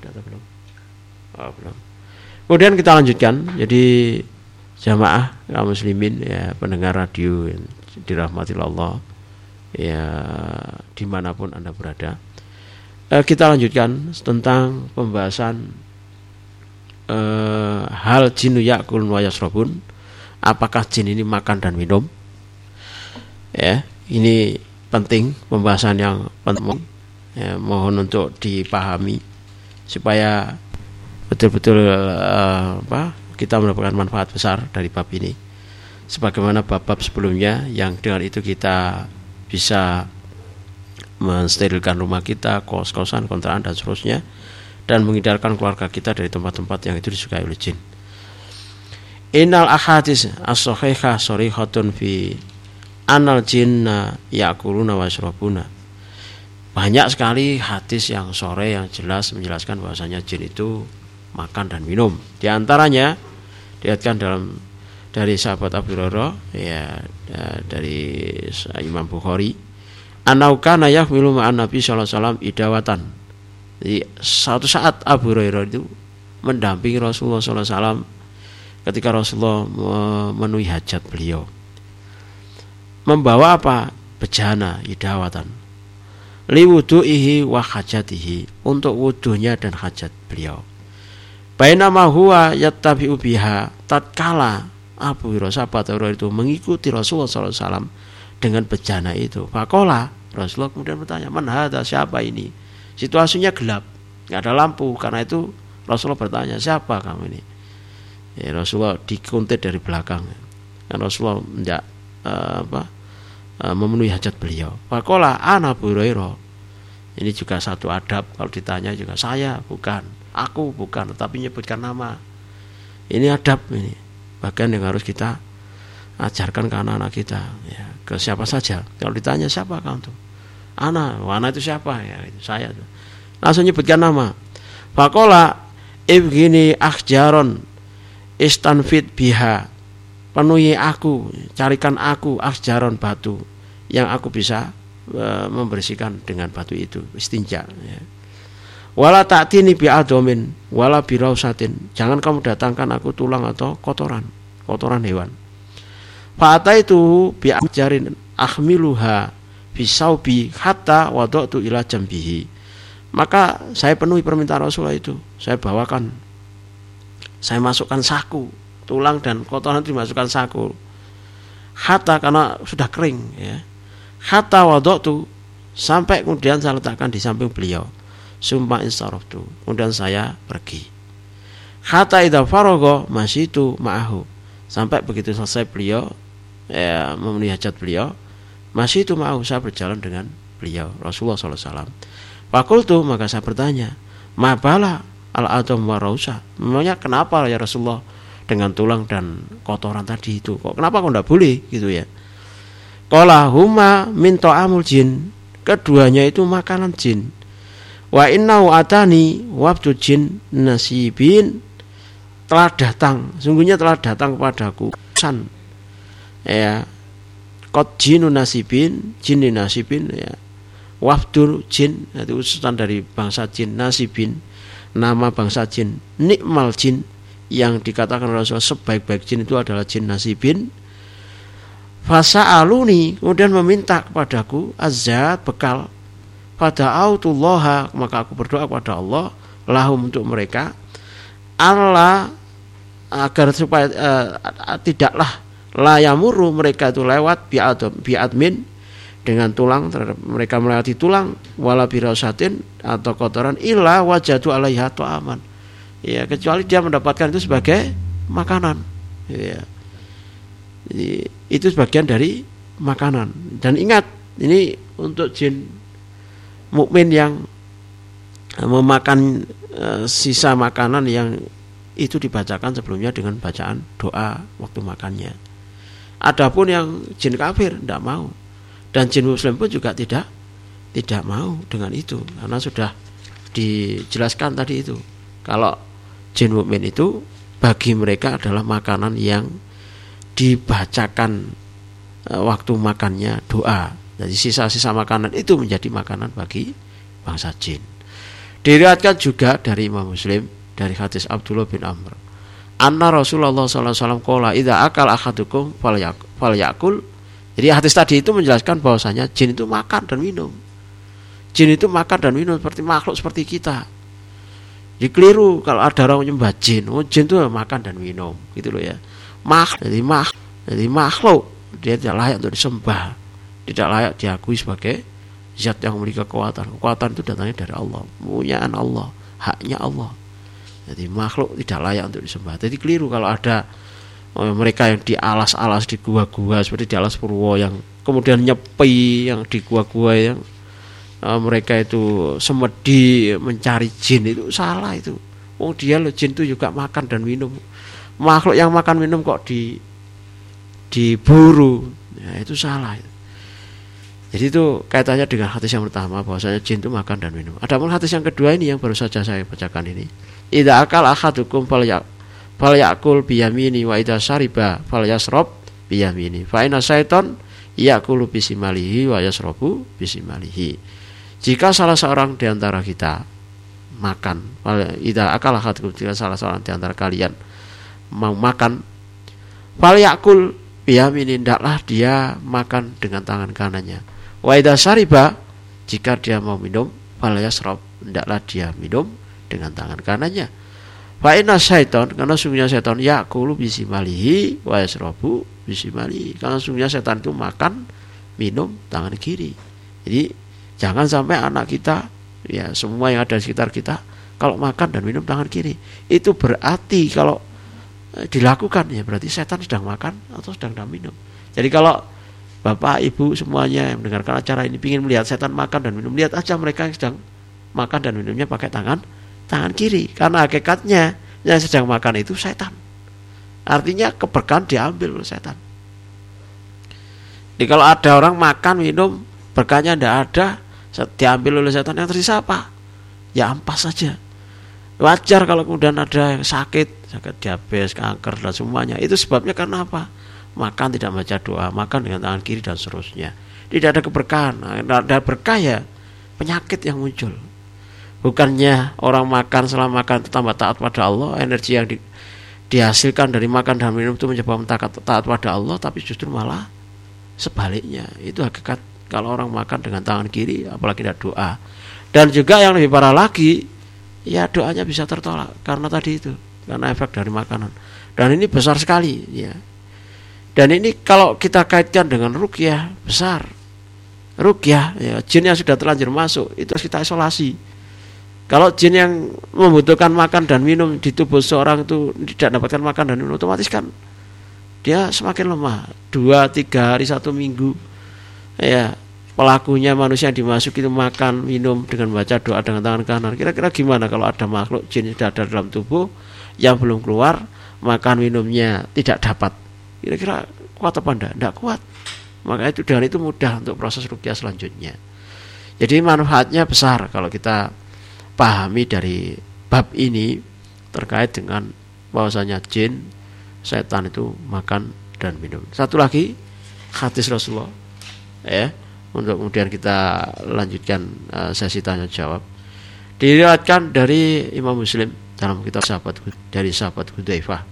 [SPEAKER 1] Sudah atau belum? Oh, belum. Kemudian kita lanjutkan. Jadi jamaah kaum muslimin ya pendengar radio yang dirahmati Allah ya di mana pun anda berada eh, kita lanjutkan tentang pembahasan eh, hal jinu yakulun wa apakah jin ini makan dan minum ya ini penting pembahasan yang penting ya, mohon untuk dipahami supaya betul-betul uh, apa kita mendapatkan manfaat besar dari bab ini sebagaimana bab-bab sebelumnya yang dengan itu kita bisa mensterilkan rumah kita, kos-kosan, kontrakan dan seterusnya dan menghindarkan keluarga kita dari tempat-tempat yang itu disukai oleh jin. Innal ahadis as-sahihah sarihatun fi anal jinna yakuluna wa yashrabuna. Banyak sekali hadis yang sore yang jelas menjelaskan bahwasanya jin itu makan dan minum. Di antaranya dilihatkan dalam dari sahabat Abu Hurairah ya, ya dari Imam Bukhari anaukana yahmilu ma'an Nabi sallallahu alaihi wasallam idawatan. Jadi suatu saat Abu Hurairah itu mendampingi Rasulullah sallallahu alaihi wasallam ketika Rasulullah memenuhi hajat beliau. Membawa apa? Bejana idawatan liwudu'ihi wa hajatihi untuk wudhunya dan hajat beliau Bainama huwa yattabi'u biha tatkala Abu Hurairah itu mengikuti Rasulullah SAW dengan bejana itu. Fakola Rasulullah kemudian bertanya, mana ada siapa ini? Situasinya gelap, nggak ada lampu. Karena itu Rasulullah bertanya, siapa kamu ini? Ya, Rasulullah dikuntit dari belakang. Dan Rasulullah tidak uh, eh, apa, uh, memenuhi hajat beliau. Fakola anak Abu Hurairah. Ini juga satu adab kalau ditanya juga saya bukan aku bukan tetapi menyebutkan nama. Ini adab ini bagian yang harus kita ajarkan ke anak-anak kita ya, ke siapa saja. Kalau ditanya siapa kamu tuh? Anak anak itu siapa? Ya itu saya langsung nyebutkan nama. Fakola ibgini akhjaron istanfit biha. Penuhi aku carikan aku akhjaron batu yang aku bisa e, membersihkan dengan batu itu istinja ya wala ta'tini bi adomin wala birausatin jangan kamu datangkan aku tulang atau kotoran kotoran hewan Fa'ata itu bi'ajarin ahmiluha bisaubi hatta wadatu ila jambihi. Maka saya penuhi permintaan Rasulullah itu. Saya bawakan saya masukkan saku, tulang dan kotoran dimasukkan saku. Hatta karena sudah kering ya. Hatta wadatu sampai kemudian saya letakkan di samping beliau. Sumpah insaroftu. Kemudian saya pergi. Hatta idha farogo masih itu ma'ahu. Sampai begitu selesai beliau ya, memenuhi hajat beliau, masih itu mau saya berjalan dengan beliau Rasulullah SAW. Fakultu maka saya bertanya, Mabala al adam warausa. Memangnya kenapa ya Rasulullah dengan tulang dan kotoran tadi itu? Kok kenapa kok tidak boleh gitu ya? Kola huma minto amul jin. Keduanya itu makanan jin. Wa innau atani wabdu jin nasibin. Telah datang, sungguhnya telah datang kepadaku. San. Ya. Kot jinu nasibin jin nasibin ya. Wafdur jin itu usutan dari bangsa jin nasibin. Nama bangsa jin nikmal jin. Yang dikatakan Rasulullah sebaik-baik jin itu adalah jin nasibin fasa aluni kemudian meminta kepadaku azat bekal. Pada autullah maka aku berdoa kepada Allah lahum untuk mereka. Allah agar supaya uh, tidaklah layamuru mereka itu lewat biadmin dengan tulang terhadap mereka melewati tulang wala birausatin atau kotoran illa wajadu alaiha aman ya kecuali dia mendapatkan itu sebagai makanan. Ya. Jadi, itu sebagian dari makanan. Dan ingat ini untuk jin mukmin yang memakan e, sisa makanan yang itu dibacakan sebelumnya dengan bacaan doa waktu makannya. Adapun yang jin kafir tidak mau. Dan jin muslim pun juga tidak tidak mau dengan itu. Karena sudah dijelaskan tadi itu. Kalau jin mukmin itu bagi mereka adalah makanan yang dibacakan e, waktu makannya doa. Jadi sisa-sisa makanan itu menjadi makanan bagi bangsa jin. Diriatkan juga dari Imam Muslim dari hadis Abdullah bin Amr. Anna Rasulullah SAW kola idha akal akhadukum fal yakul jadi hadis tadi itu menjelaskan bahwasanya jin itu makan dan minum. Jin itu makan dan minum seperti makhluk seperti kita. Jadi kalau ada orang menyembah jin oh jin itu makan dan minum. Gitu loh ya makhluk jadi makhluk jadi makhluk. Dia tidak layak untuk disembah. Tidak layak diakui sebagai zat yang memiliki kekuatan. Kekuatan itu datangnya dari Allah. Punyaan Allah. Haknya Allah. Jadi makhluk tidak layak untuk disembah. Jadi keliru kalau ada oh, mereka yang di alas-alas di gua-gua seperti di alas Purwo yang kemudian nyepi yang di gua-gua yang uh, mereka itu semedi mencari jin. Itu salah itu. Oh dia loh jin itu juga makan dan minum. Makhluk yang makan minum kok di diburu. Ya, itu salah. Jadi itu kaitannya dengan hadis yang pertama bahwasanya jin itu makan dan minum. Adapun hadis yang kedua ini yang baru saja saya bacakan ini Ida akal ahadukum fal yak fal yakul biyamini wa ida syariba fal yasrob biyamini. Fa inna syaiton yakulu bisimalihi wa yasrobu bisimalihi. Jika salah seorang di antara kita makan, ida akal ahadukum jika salah seorang di antara kalian mau makan, fal yakul biyamini ndaklah dia makan dengan tangan kanannya. Wa ida syariba jika dia mau minum, fal yasrob ndaklah dia minum dengan tangan kanannya. Fa inna syaiton karena sungguhnya setan yakulu bisimalihi wa yasrabu bisimalihi. Karena sungguhnya setan itu makan, minum tangan kiri. Jadi jangan sampai anak kita ya semua yang ada di sekitar kita kalau makan dan minum tangan kiri. Itu berarti kalau dilakukan. Ya berarti setan sedang makan atau sedang minum. Jadi kalau Bapak, Ibu semuanya yang mendengarkan acara ini ingin melihat setan makan dan minum, lihat aja mereka yang sedang makan dan minumnya pakai tangan tangan kiri. Karena hakikatnya yang sedang makan itu setan. Artinya keberkahan diambil oleh setan. Jadi kalau ada orang makan minum berkahnya tidak ada diambil oleh setan. Yang tersisa apa? Ya ampas saja. Wajar kalau kemudian ada yang sakit sakit diabetes kanker dan semuanya. Itu sebabnya karena apa? Makan tidak baca doa makan dengan tangan kiri dan seterusnya. Tidak ada keberkahan. Tidak ada berkah ya penyakit yang muncul. Bukannya orang makan selama makan itu tambah taat pada Allah, energi yang di, dihasilkan dari makan dan minum itu menyebabkan taat, taat pada Allah tapi justru malah sebaliknya. Itu hakikat kalau orang makan dengan tangan kiri apalagi tidak doa. Dan juga yang lebih parah lagi ya doanya bisa tertolak karena tadi itu karena efek dari makanan. Dan ini besar sekali ya. Dan ini kalau kita kaitkan dengan rukyah besar. Rukyah ya jin yang sudah terlanjur masuk itu harus kita isolasi. Kalau jin yang membutuhkan makan dan minum di tubuh seorang itu tidak dapatkan makan dan minum otomatis kan dia semakin lemah. Dua tiga hari satu minggu ya pelakunya manusia yang dimasuki itu makan minum dengan baca doa dengan tangan kanan. Kira-kira gimana kalau ada makhluk jin sudah ada dalam tubuh yang belum keluar makan minumnya tidak dapat kira-kira kuat apa enggak? enggak kuat maka itu dengan itu mudah untuk proses rukyah selanjutnya jadi manfaatnya besar kalau kita pahami dari bab ini terkait dengan bahwasanya jin setan itu makan dan minum. Satu lagi hadis Rasulullah ya untuk kemudian kita lanjutkan uh, sesi tanya jawab. Diriwayatkan dari Imam Muslim dalam kitab sahabat dari sahabat Hudzaifah.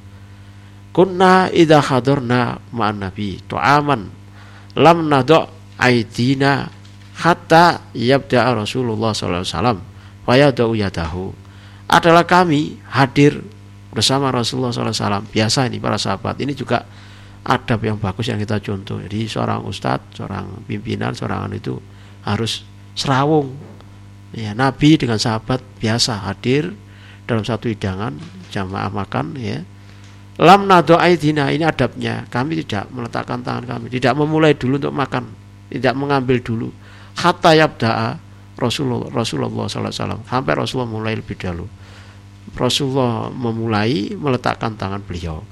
[SPEAKER 1] Kunna idza hadurna ma'an nabi tu'aman lam nadu' aidina hatta yabda Rasulullah sallallahu alaihi wasallam fayadu yadahu. Adalah kami hadir bersama Rasulullah SAW biasa ini para sahabat. Ini juga adab yang bagus yang kita contoh. Jadi seorang ustadz seorang pimpinan seorang itu harus serawung. Ya Nabi dengan sahabat biasa hadir dalam satu hidangan jamaah makan ya. Lam nado aidina ini adabnya. Kami tidak meletakkan tangan kami tidak memulai dulu untuk makan tidak mengambil dulu. Hatta yabda'a Rasulullah Rasulullah SAW sampai Rasulullah mulai lebih dahulu. Rasulullah memulai meletakkan tangan beliau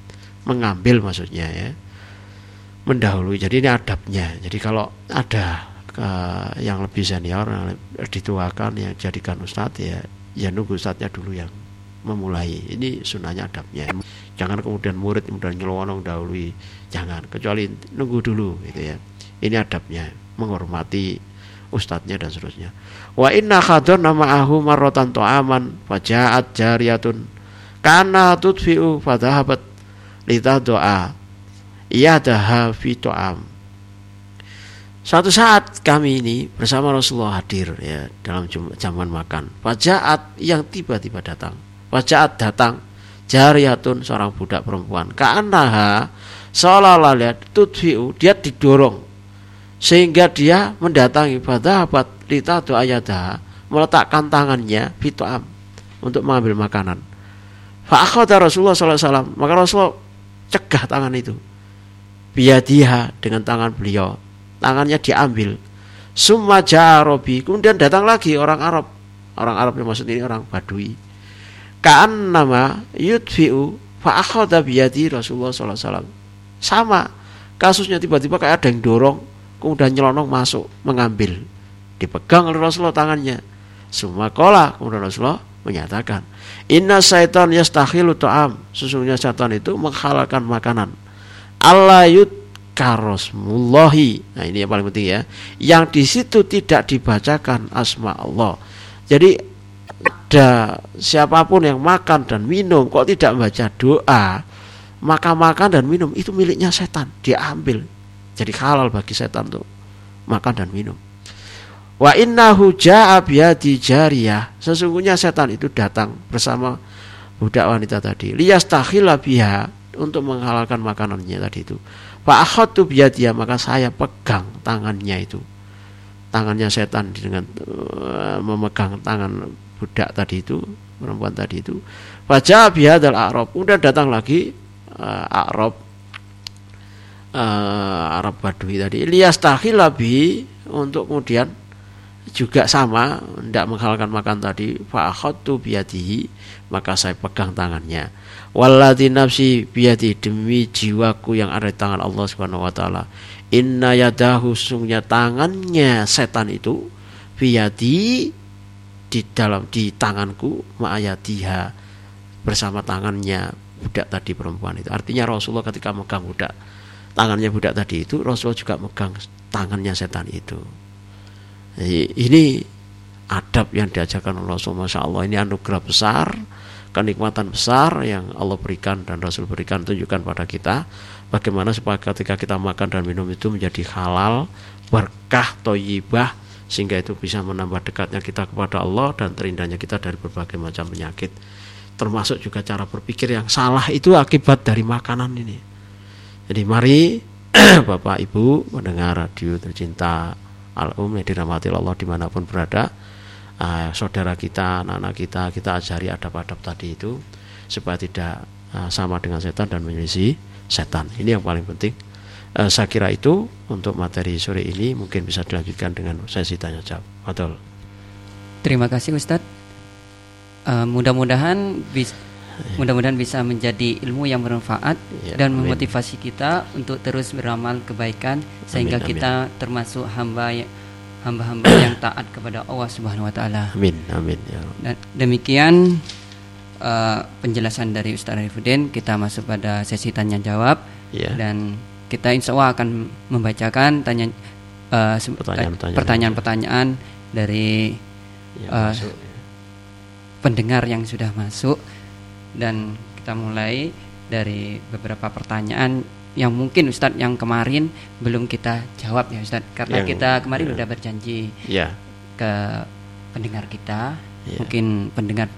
[SPEAKER 1] mengambil maksudnya ya. Mendahului jadi ini adabnya. Jadi kalau ada ke, yang lebih senior yang dituakan yang jadikan ustadz ya ya nunggu ustadznya dulu yang memulai. Ini sunahnya adabnya. Jangan kemudian murid kemudian nyelonong dahului. Jangan kecuali nunggu dulu gitu ya. Ini adabnya menghormati ustadznya dan seterusnya. Wa inna nama ma'ahu marrotan to'aman fajaat jariyatun kana tudfi'u fadhahabat lita doa iya daha fi to'am suatu saat kami ini bersama Rasulullah hadir ya dalam zaman makan. Fajaat yang tiba-tiba datang fajaat datang. Jariyatun seorang budak perempuan. Ka'annaha seolah-olah lihat tudfi'u dia didorong. Sehingga dia mendatangi fadhahabat lita ayatah meletakkan tangannya fitoam untuk mengambil makanan. Fa'akhadha Rasulullah SAW maka Rasulullah cegah tangan itu. Biadiha dengan tangan beliau. Tangannya diambil. Summa jarobi kemudian datang lagi orang Arab. Orang Arab yang maksud ini orang Badui kaan nama yudfi'u fa'akhadha biadi Rasulullah SAW sama kasusnya tiba-tiba kayak ada yang dorong kemudian nyelonong masuk mengambil. Dipegang oleh Rasulullah tangannya. Semua kola kemudian Rasulullah menyatakan inna syaitan yastakhilu ta'am. Sesungguhnya syaitan itu menghalalkan makanan. Allah karosmullahi nah ini yang paling penting ya. Yang di situ tidak dibacakan asma Allah. Jadi ada siapa pun yang makan dan minum kok tidak membaca doa maka makan dan minum itu miliknya setan dia ambil jadi halal bagi setan tuh makan dan minum. Wa innahu ja'a jariyah. Sesungguhnya setan itu datang bersama budak wanita tadi. Liyas biha untuk menghalalkan makanannya tadi itu. Fa akhadtu biyadiya maka saya pegang tangannya itu. Tangannya setan dengan uh, memegang tangan budak tadi itu, perempuan tadi itu. Baca bihadal Arab. Kemudian datang lagi uh, Arab uh, Arab Badui tadi Ilyas tahilabi untuk kemudian juga sama tidak menghalalkan makan tadi fa'akhadtu biyadihi maka saya pegang tangannya walladzi nafsi biyadi demi jiwaku yang ada di tangan Allah Subhanahu wa taala inna yadahu sungguhnya tangannya setan itu biyadi di dalam di tanganku ma'ayatiha bersama tangannya budak tadi perempuan itu. Artinya Rasulullah ketika megang budak tangannya budak tadi itu Rasulullah juga megang tangannya setan itu. Ini adab yang diajarkan Rasul Masya Allah. Ini anugerah besar kenikmatan besar yang Allah berikan dan Rasul berikan tunjukkan pada kita. Bagaimana supaya ketika kita makan dan minum itu menjadi halal berkah toyibah sehingga itu bisa menambah dekatnya kita kepada Allah dan terindahnya kita dari berbagai macam penyakit termasuk juga cara berpikir yang salah itu akibat dari makanan ini jadi mari (clears throat) Bapak Ibu mendengar radio tercinta Al-Um yang dirahmati Allah di mana pun berada uh, saudara kita, anak-anak kita, kita ajari adab-adab tadi itu supaya tidak uh, sama dengan setan dan menyelisih setan. Ini yang paling penting. Uh, saya kira itu untuk materi sore ini mungkin bisa dilanjutkan dengan sesi tanya jawab. Betul.
[SPEAKER 2] Terima kasih Ustadz. Uh, mudah-mudahan bis, mudah-mudahan bisa menjadi ilmu yang bermanfaat ya, dan memotivasi kita untuk terus beramal kebaikan sehingga amin, amin. kita termasuk hamba yang hamba-hamba yang taat kepada Allah Subhanahu wa taala.
[SPEAKER 1] Amin. Amin ya.
[SPEAKER 2] Dan demikian uh, penjelasan dari Ustaz Arifudin, kita masuk pada sesi tanya jawab ya. dan kita insya Allah akan membacakan tanya uh, pertanyaan-pertanyaan dari uh, masuk, ya. pendengar yang sudah masuk dan kita mulai dari beberapa pertanyaan yang mungkin Ustadz yang kemarin belum kita jawab ya Ustadz karena yang, kita kemarin ya. udah berjanji
[SPEAKER 1] ya.
[SPEAKER 2] ke pendengar kita ya. mungkin pendengar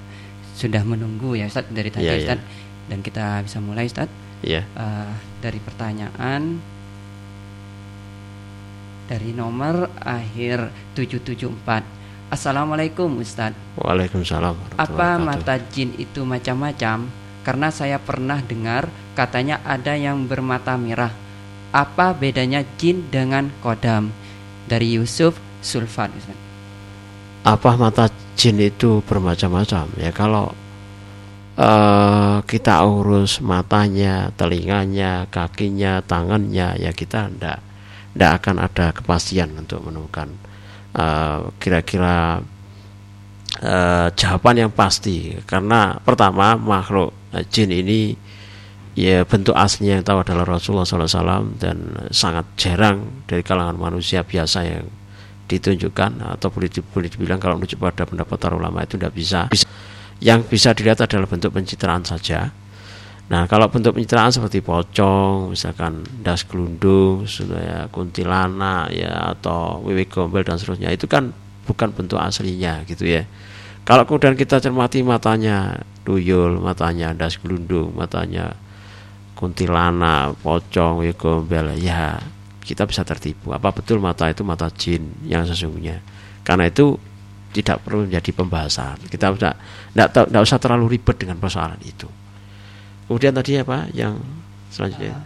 [SPEAKER 2] sudah menunggu ya Ustadz dari tadi ya, ya. Ustadz dan kita bisa mulai Ustadz
[SPEAKER 1] ya.
[SPEAKER 2] uh, dari pertanyaan dari nomor akhir 774 Assalamualaikum Ustadz
[SPEAKER 1] Waalaikumsalam
[SPEAKER 2] Apa mata jin itu macam-macam karena saya pernah dengar katanya ada yang bermata merah. Apa bedanya jin dengan kodam? Dari Yusuf Sulfat.
[SPEAKER 1] Apa mata jin itu bermacam-macam? Ya kalau uh, kita urus matanya, telinganya, kakinya, tangannya, ya kita ndak ndak akan ada kepastian untuk menemukan uh, kira-kira uh, jawaban yang pasti karena pertama makhluk jin ini ya bentuk aslinya yang tahu adalah Rasulullah SAW dan sangat jarang dari kalangan manusia biasa yang ditunjukkan atau boleh, boleh dibilang kalau menuju pada pendapat para ulama itu tidak bisa. Yang bisa dilihat adalah bentuk pencitraan saja. Nah kalau bentuk pencitraan seperti pocong, misalkan das gelundung, ya, kuntilanak ya atau wewe gombel dan seterusnya itu kan bukan bentuk aslinya gitu ya. Kalau kemudian kita cermati matanya tuyul, matanya das gelundung, matanya kuntilanak, pocong, ya gombel, ya kita bisa tertipu. Apa betul mata itu mata jin yang sesungguhnya? Karena itu tidak perlu menjadi pembahasan. Kita tidak tidak usah terlalu ribet dengan persoalan itu. Kemudian tadi apa yang selanjutnya?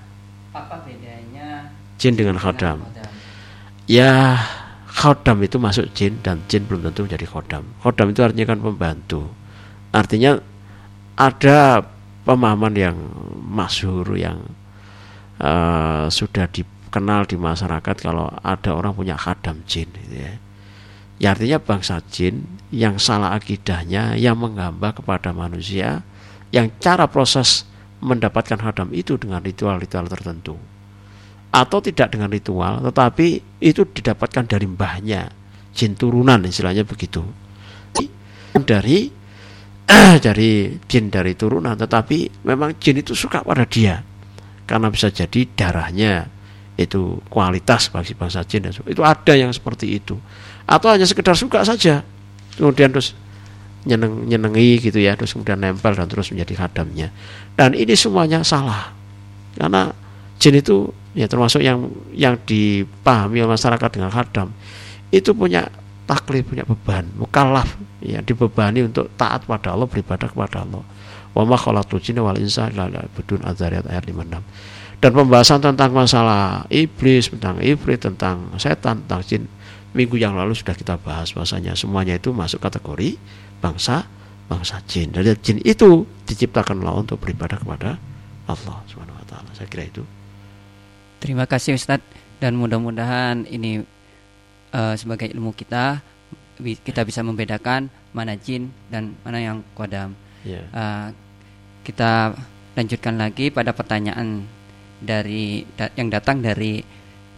[SPEAKER 2] Apa bedanya
[SPEAKER 1] jin dengan khodam? Ya khodam itu masuk jin dan jin belum tentu menjadi khodam. Khodam itu artinya kan pembantu. Artinya ada pemahaman yang masyhur yang uh, sudah dikenal di masyarakat kalau ada orang punya khodam jin gitu ya. Ya artinya bangsa jin yang salah akidahnya yang menggambah kepada manusia yang cara proses mendapatkan khodam itu dengan ritual-ritual tertentu. Atau tidak dengan ritual tetapi itu didapatkan dari mbahnya jin turunan istilahnya begitu. Dari (clears throat) dari jin dari turunan tetapi memang jin itu suka pada dia karena bisa jadi darahnya itu kualitas bagi bangsa jin itu ada yang seperti itu atau hanya sekedar suka saja. Kemudian terus nyeneng nyenengi gitu ya terus kemudian nempel dan terus menjadi hadamnya dan ini semuanya salah. Karena jin itu ya termasuk yang yang dipahami oleh masyarakat dengan khadam itu punya taklif punya beban mukallaf ya dibebani untuk taat pada Allah beribadah kepada Allah. Wa ma khalaqtul jinna wal insa illa liya'budun ayat 56 dan pembahasan tentang masalah iblis tentang iblis tentang setan tentang jin minggu yang lalu sudah kita bahas bahasanya semuanya itu masuk kategori bangsa bangsa jin dan jin itu diciptakan Allah untuk beribadah kepada Allah subhanahu wa taala saya kira itu
[SPEAKER 2] Terima kasih Ustadz dan mudah-mudahan ini uh, sebagai ilmu kita kita bisa membedakan mana jin dan mana yang kodam. Yeah. Ya. Uh, kita lanjutkan lagi pada pertanyaan dari da, yang datang dari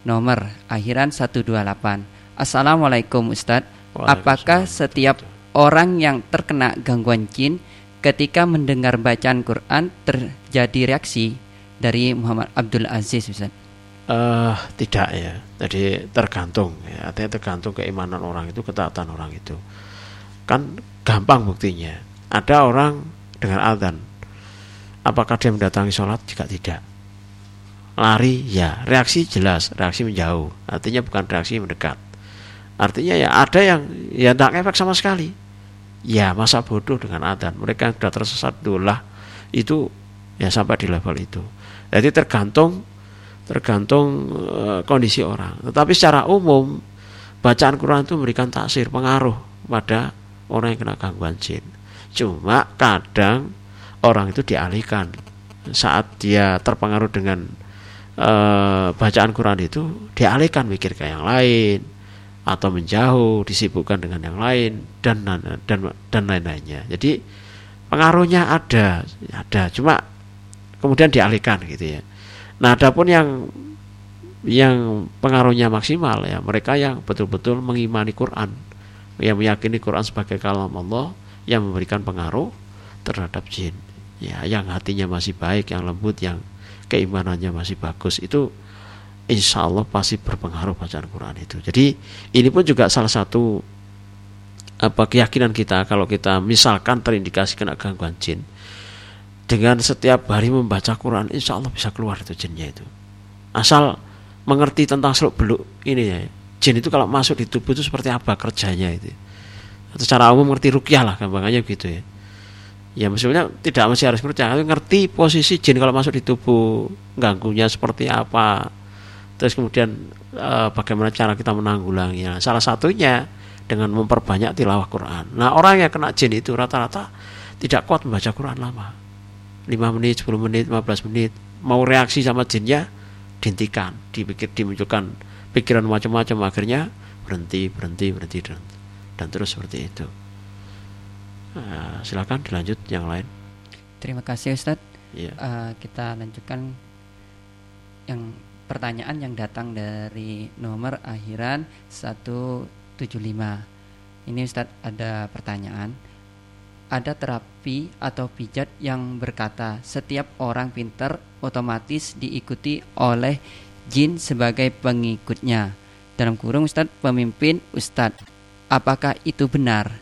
[SPEAKER 2] nomor akhiran 128. Assalamualaikum Ustadz. Apakah setiap orang yang terkena gangguan jin ketika mendengar bacaan Quran terjadi reaksi dari Muhammad Abdul Aziz Ustaz?
[SPEAKER 1] Uh, tidak ya. Jadi tergantung ya. Artinya tergantung keimanan orang itu, ketaatan orang itu. Kan gampang buktinya. Ada orang dengan adzan. Apakah dia mendatangi sholat? Jika tidak. Lari, ya. Reaksi jelas, reaksi menjauh. Artinya bukan reaksi mendekat. Artinya ya ada yang ya tidak efek sama sekali. Ya masa bodoh dengan adzan. Mereka yang sudah tersesat dolah itu ya sampai di level itu. Jadi tergantung tergantung uh, kondisi orang. Tetapi secara umum bacaan Quran itu memberikan taksir, pengaruh pada orang yang kena gangguan jin. Cuma kadang orang itu dialihkan saat dia terpengaruh dengan uh, bacaan Quran itu dialihkan mikir ke yang lain atau menjauh, disibukkan dengan yang lain dan dan dan lain-lainnya. Jadi pengaruhnya ada, ada, cuma kemudian dialihkan gitu ya. Nah, adapun yang yang pengaruhnya maksimal ya mereka yang betul-betul mengimani Quran, yang meyakini Quran sebagai kalam Allah yang memberikan pengaruh terhadap jin. Ya, yang hatinya masih baik, yang lembut, yang keimanannya masih bagus itu insya Allah pasti berpengaruh bacaan Quran itu. Jadi ini pun juga salah satu apa keyakinan kita kalau kita misalkan terindikasi kena gangguan jin dengan setiap hari membaca Quran insya Allah bisa keluar itu jinnya itu. Asal mengerti tentang seluk beluk ini ya jin itu kalau masuk di tubuh itu seperti apa kerjanya itu. Secara umum ngerti rukyah lah gampangannya gitu ya. Ya maksudnya tidak mesti harus ngerti tapi ngerti posisi jin kalau masuk di tubuh ganggunya seperti apa terus kemudian e, bagaimana cara kita menanggulanginya salah satunya dengan memperbanyak tilawah Quran nah orang yang kena jin itu rata-rata tidak kuat membaca Quran lama 5 menit, 10 menit, 15 menit mau reaksi sama jinnya dihentikan, dipikir dimunculkan pikiran macam-macam akhirnya berhenti, berhenti, berhenti dan, dan terus seperti itu. Uh, silakan dilanjut yang lain.
[SPEAKER 2] Terima kasih Ustadz. Yeah. Iya. Uh, kita lanjutkan yang pertanyaan yang datang dari nomor akhiran 175. Ini Ustadz ada pertanyaan ada terapi atau pijat yang berkata setiap orang pinter otomatis diikuti oleh jin sebagai pengikutnya. Dalam kurung Ustadz pemimpin Ustadz. Apakah itu benar?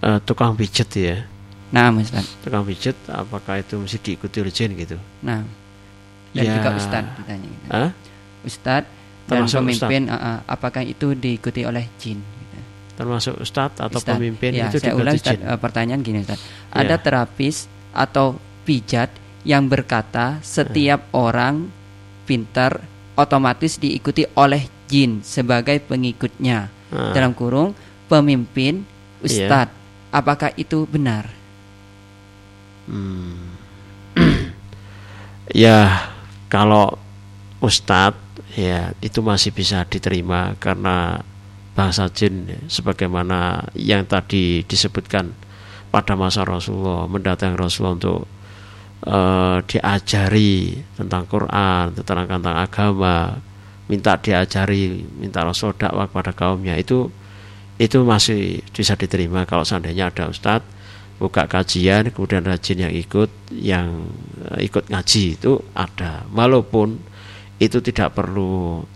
[SPEAKER 1] Uh, tukang pijat ya.
[SPEAKER 2] Nah, Ustaz.
[SPEAKER 1] Tukang pijat apakah itu mesti diikuti oleh jin gitu?
[SPEAKER 2] Nah. Dan ya. juga Ustadz ditanya. Gitu. Huh? Ustadz dan pemimpin Ustadz. Uh, apakah itu diikuti oleh jin?
[SPEAKER 1] termasuk ustadz atau Ustadz, pemimpin
[SPEAKER 2] ya, itu saya ulang Ustadz, uh, pertanyaan gini Ustadz. Ya. Ada terapis atau pijat yang berkata setiap ya. orang pintar otomatis diikuti oleh jin sebagai pengikutnya. Ah. Dalam kurung pemimpin ustadz. Ya. Apakah itu benar?
[SPEAKER 1] Hmm. (clears throat) ya, kalau ustadz ya itu masih bisa diterima karena bahasa jin sebagaimana yang tadi disebutkan pada masa Rasulullah mendatangi Rasulullah untuk uh, diajari tentang Quran, tentang tentang agama, minta diajari, minta Rasul dakwah kepada kaumnya itu itu masih bisa diterima kalau seandainya ada ustadz buka kajian kemudian rajin yang ikut yang uh, ikut ngaji itu ada walaupun itu tidak perlu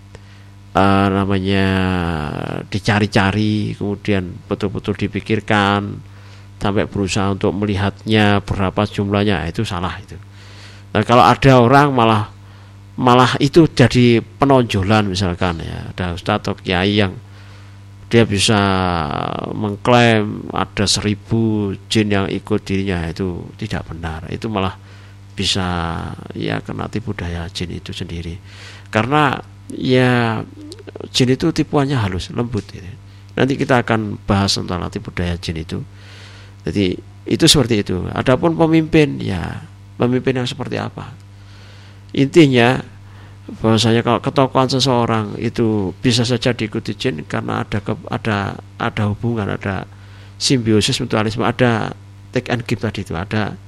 [SPEAKER 1] uh, namanya dicari-cari kemudian betul-betul dipikirkan sampai berusaha untuk melihatnya berapa jumlahnya itu salah itu. Nah kalau ada orang malah malah itu jadi penonjolan misalkan ya ada ustadz atau kiai yang dia bisa mengklaim ada seribu jin yang ikut dirinya. Itu tidak benar. Itu malah bisa ya kena tipu daya jin itu sendiri. Karena ya jin itu tipuannya halus lembut gitu. nanti kita akan bahas tentang tipu daya jin itu. Jadi itu seperti itu. Adapun pemimpin ya pemimpin yang seperti apa? Intinya bahwasanya kalau ketokohan seseorang itu bisa saja diikuti jin karena ada ke, ada ada hubungan ada simbiosis mutualisme ada take and give tadi itu ada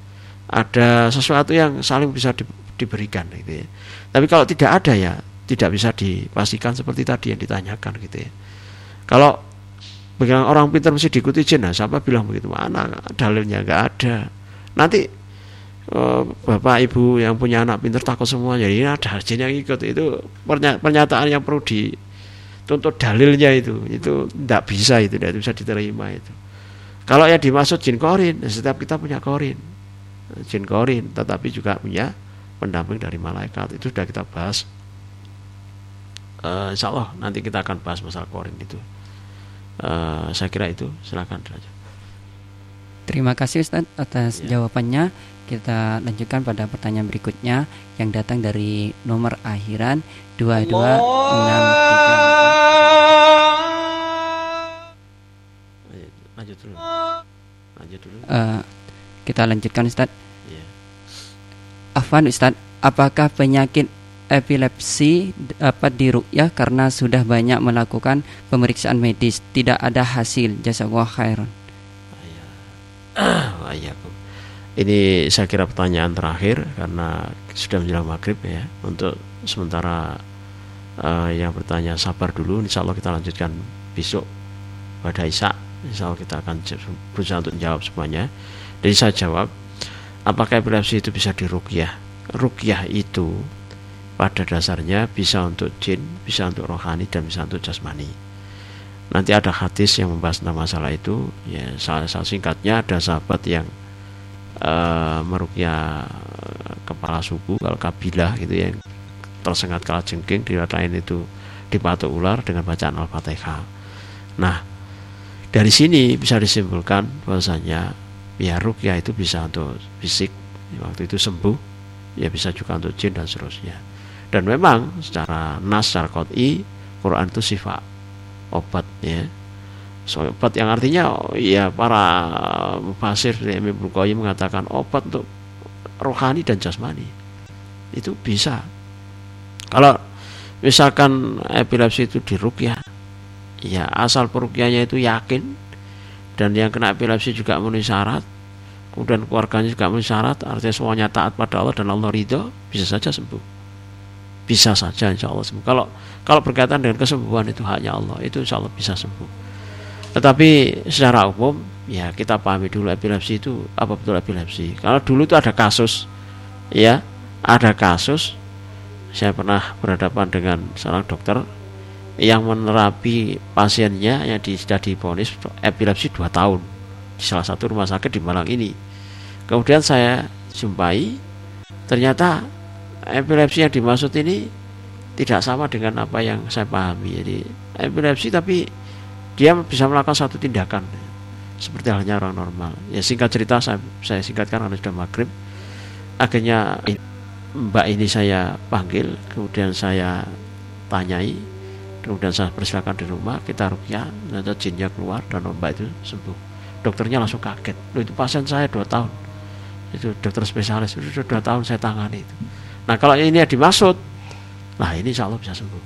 [SPEAKER 1] ada sesuatu yang saling bisa di, diberikan gitu ya. Tapi kalau tidak ada ya tidak bisa dipastikan seperti tadi yang ditanyakan gitu ya. Kalau bilang orang pintar mesti diikuti jin nah siapa bilang begitu mana dalilnya nggak ada nanti uh, bapak ibu yang punya anak pintar takut semua. Jadi ada jin yang ikut. Itu pernyataan yang perlu dituntut dalilnya itu. Itu tidak bisa itu tidak bisa diterima itu. Kalau yang dimaksud jin korin setiap kita punya korin. Jin korin tetapi juga punya pendamping dari malaikat. Itu sudah kita bahas. Uh, insya Allah nanti kita akan bahas masalah korin itu. Uh, saya kira itu. Silakan
[SPEAKER 2] terima kasih Ustaz atas ya. jawabannya kita lanjutkan pada pertanyaan berikutnya yang datang dari nomor akhiran 2263 lanjut dulu. Lanjut dulu. Uh, kita lanjutkan Ustaz. Yeah. Afwan Ustaz apakah penyakit epilepsi dapat dirukyah karena sudah banyak melakukan pemeriksaan medis? Tidak ada hasil. Jazakallahu khairan (clears throat)
[SPEAKER 1] ini saya kira pertanyaan terakhir karena sudah menjelang maghrib ya. Untuk sementara uh, yang bertanya sabar dulu. Insya Allah kita lanjutkan besok pada Isa insya Allah kita akan berusaha untuk menjawab semuanya. Jadi saya jawab apakah epilepsi itu bisa dirukyah? Rukyah itu pada dasarnya bisa untuk jin, bisa untuk rohani dan bisa untuk jasmani. Nanti ada hadis yang membahas tentang masalah itu. Ya, salah satu singkatnya ada sahabat yang uh, merukyah kepala suku kalau kabilah gitu ya tersengat kala jengking diratain itu dipatuk ular dengan bacaan al-fatihah. Nah, dari sini bisa disimpulkan bahwasanya ya rukyah itu bisa untuk fisik waktu itu sembuh ya bisa juga untuk jin dan seterusnya dan memang secara nas secara kot'i Quran itu sifat obat ya so, obat yang artinya ya para mufasir seperti Imam mengatakan obat untuk rohani dan jasmani itu bisa kalau misalkan epilepsi itu dirukyah ya asal perukyahnya itu yakin dan yang kena epilepsi juga memenuhi syarat kemudian keluarganya juga memenuhi syarat artinya semuanya taat pada Allah dan Allah ridho bisa saja sembuh bisa saja insya Allah sembuh. Kalau kalau berkaitan dengan kesembuhan itu hanya Allah, itu insya Allah bisa sembuh. Tetapi secara umum ya kita pahami dulu epilepsi itu apa betul epilepsi. Kalau dulu itu ada kasus, ya ada kasus. Saya pernah berhadapan dengan seorang dokter yang menerapi pasiennya yang di, sudah diponis epilepsi 2 tahun di salah satu rumah sakit di Malang ini. Kemudian saya jumpai ternyata epilepsi yang dimaksud ini tidak sama dengan apa yang saya pahami. Jadi epilepsi tapi dia bisa melakukan satu tindakan seperti halnya orang normal. Ya singkat cerita saya, saya singkatkan karena sudah maghrib. Akhirnya mbak ini saya panggil, kemudian saya tanyai, kemudian saya persilakan di rumah, kita rukyah, nanti jinnya keluar dan mbak itu sembuh. Dokternya langsung kaget, Loh, itu pasien saya dua tahun, itu dokter spesialis, itu dua tahun saya tangani itu Nah kalau ini yang dimaksud, nah ini insya Allah bisa sembuh.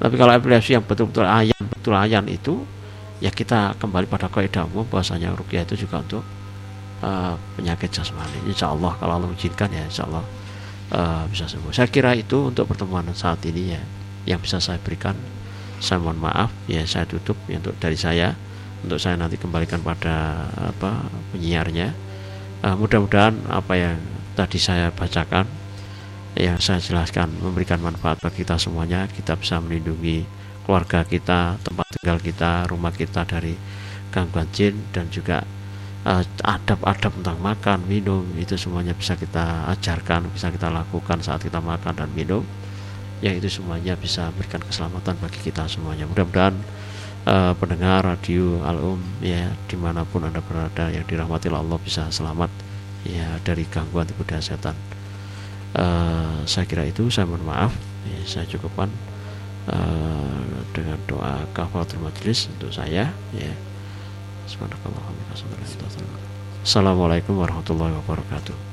[SPEAKER 1] Tapi kalau epilepsi yang betul-betul ayan, betul ayan itu, ya kita kembali pada kaidah umum bahwasanya rukyah itu juga untuk uh, penyakit jasmani. Insya Allah kalau Allah izinkan ya insya Allah uh, bisa sembuh. Saya kira itu untuk pertemuan saat ini ya yang bisa saya berikan. Saya mohon maaf ya saya tutup ya, untuk dari saya untuk saya nanti kembalikan pada apa penyiarnya. Uh, mudah-mudahan apa yang tadi saya bacakan yang saya jelaskan memberikan manfaat bagi kita semuanya kita bisa melindungi keluarga kita tempat tinggal kita rumah kita dari gangguan jin dan juga uh, adab-adab tentang makan minum itu semuanya bisa kita ajarkan bisa kita lakukan saat kita makan dan minum. Yang itu semuanya bisa memberikan keselamatan bagi kita semuanya. Mudah-mudahan uh, pendengar radio Al-Um ya di mana pun anda berada yang dirahmati Allah bisa selamat ya dari gangguan tipu daya setan. Uh, saya kira itu. Saya mohon maaf. Ya, saya cukupkan uh, dengan doa kafaratul majlis untuk saya ya. Assalamualaikum warahmatullahi wabarakatuh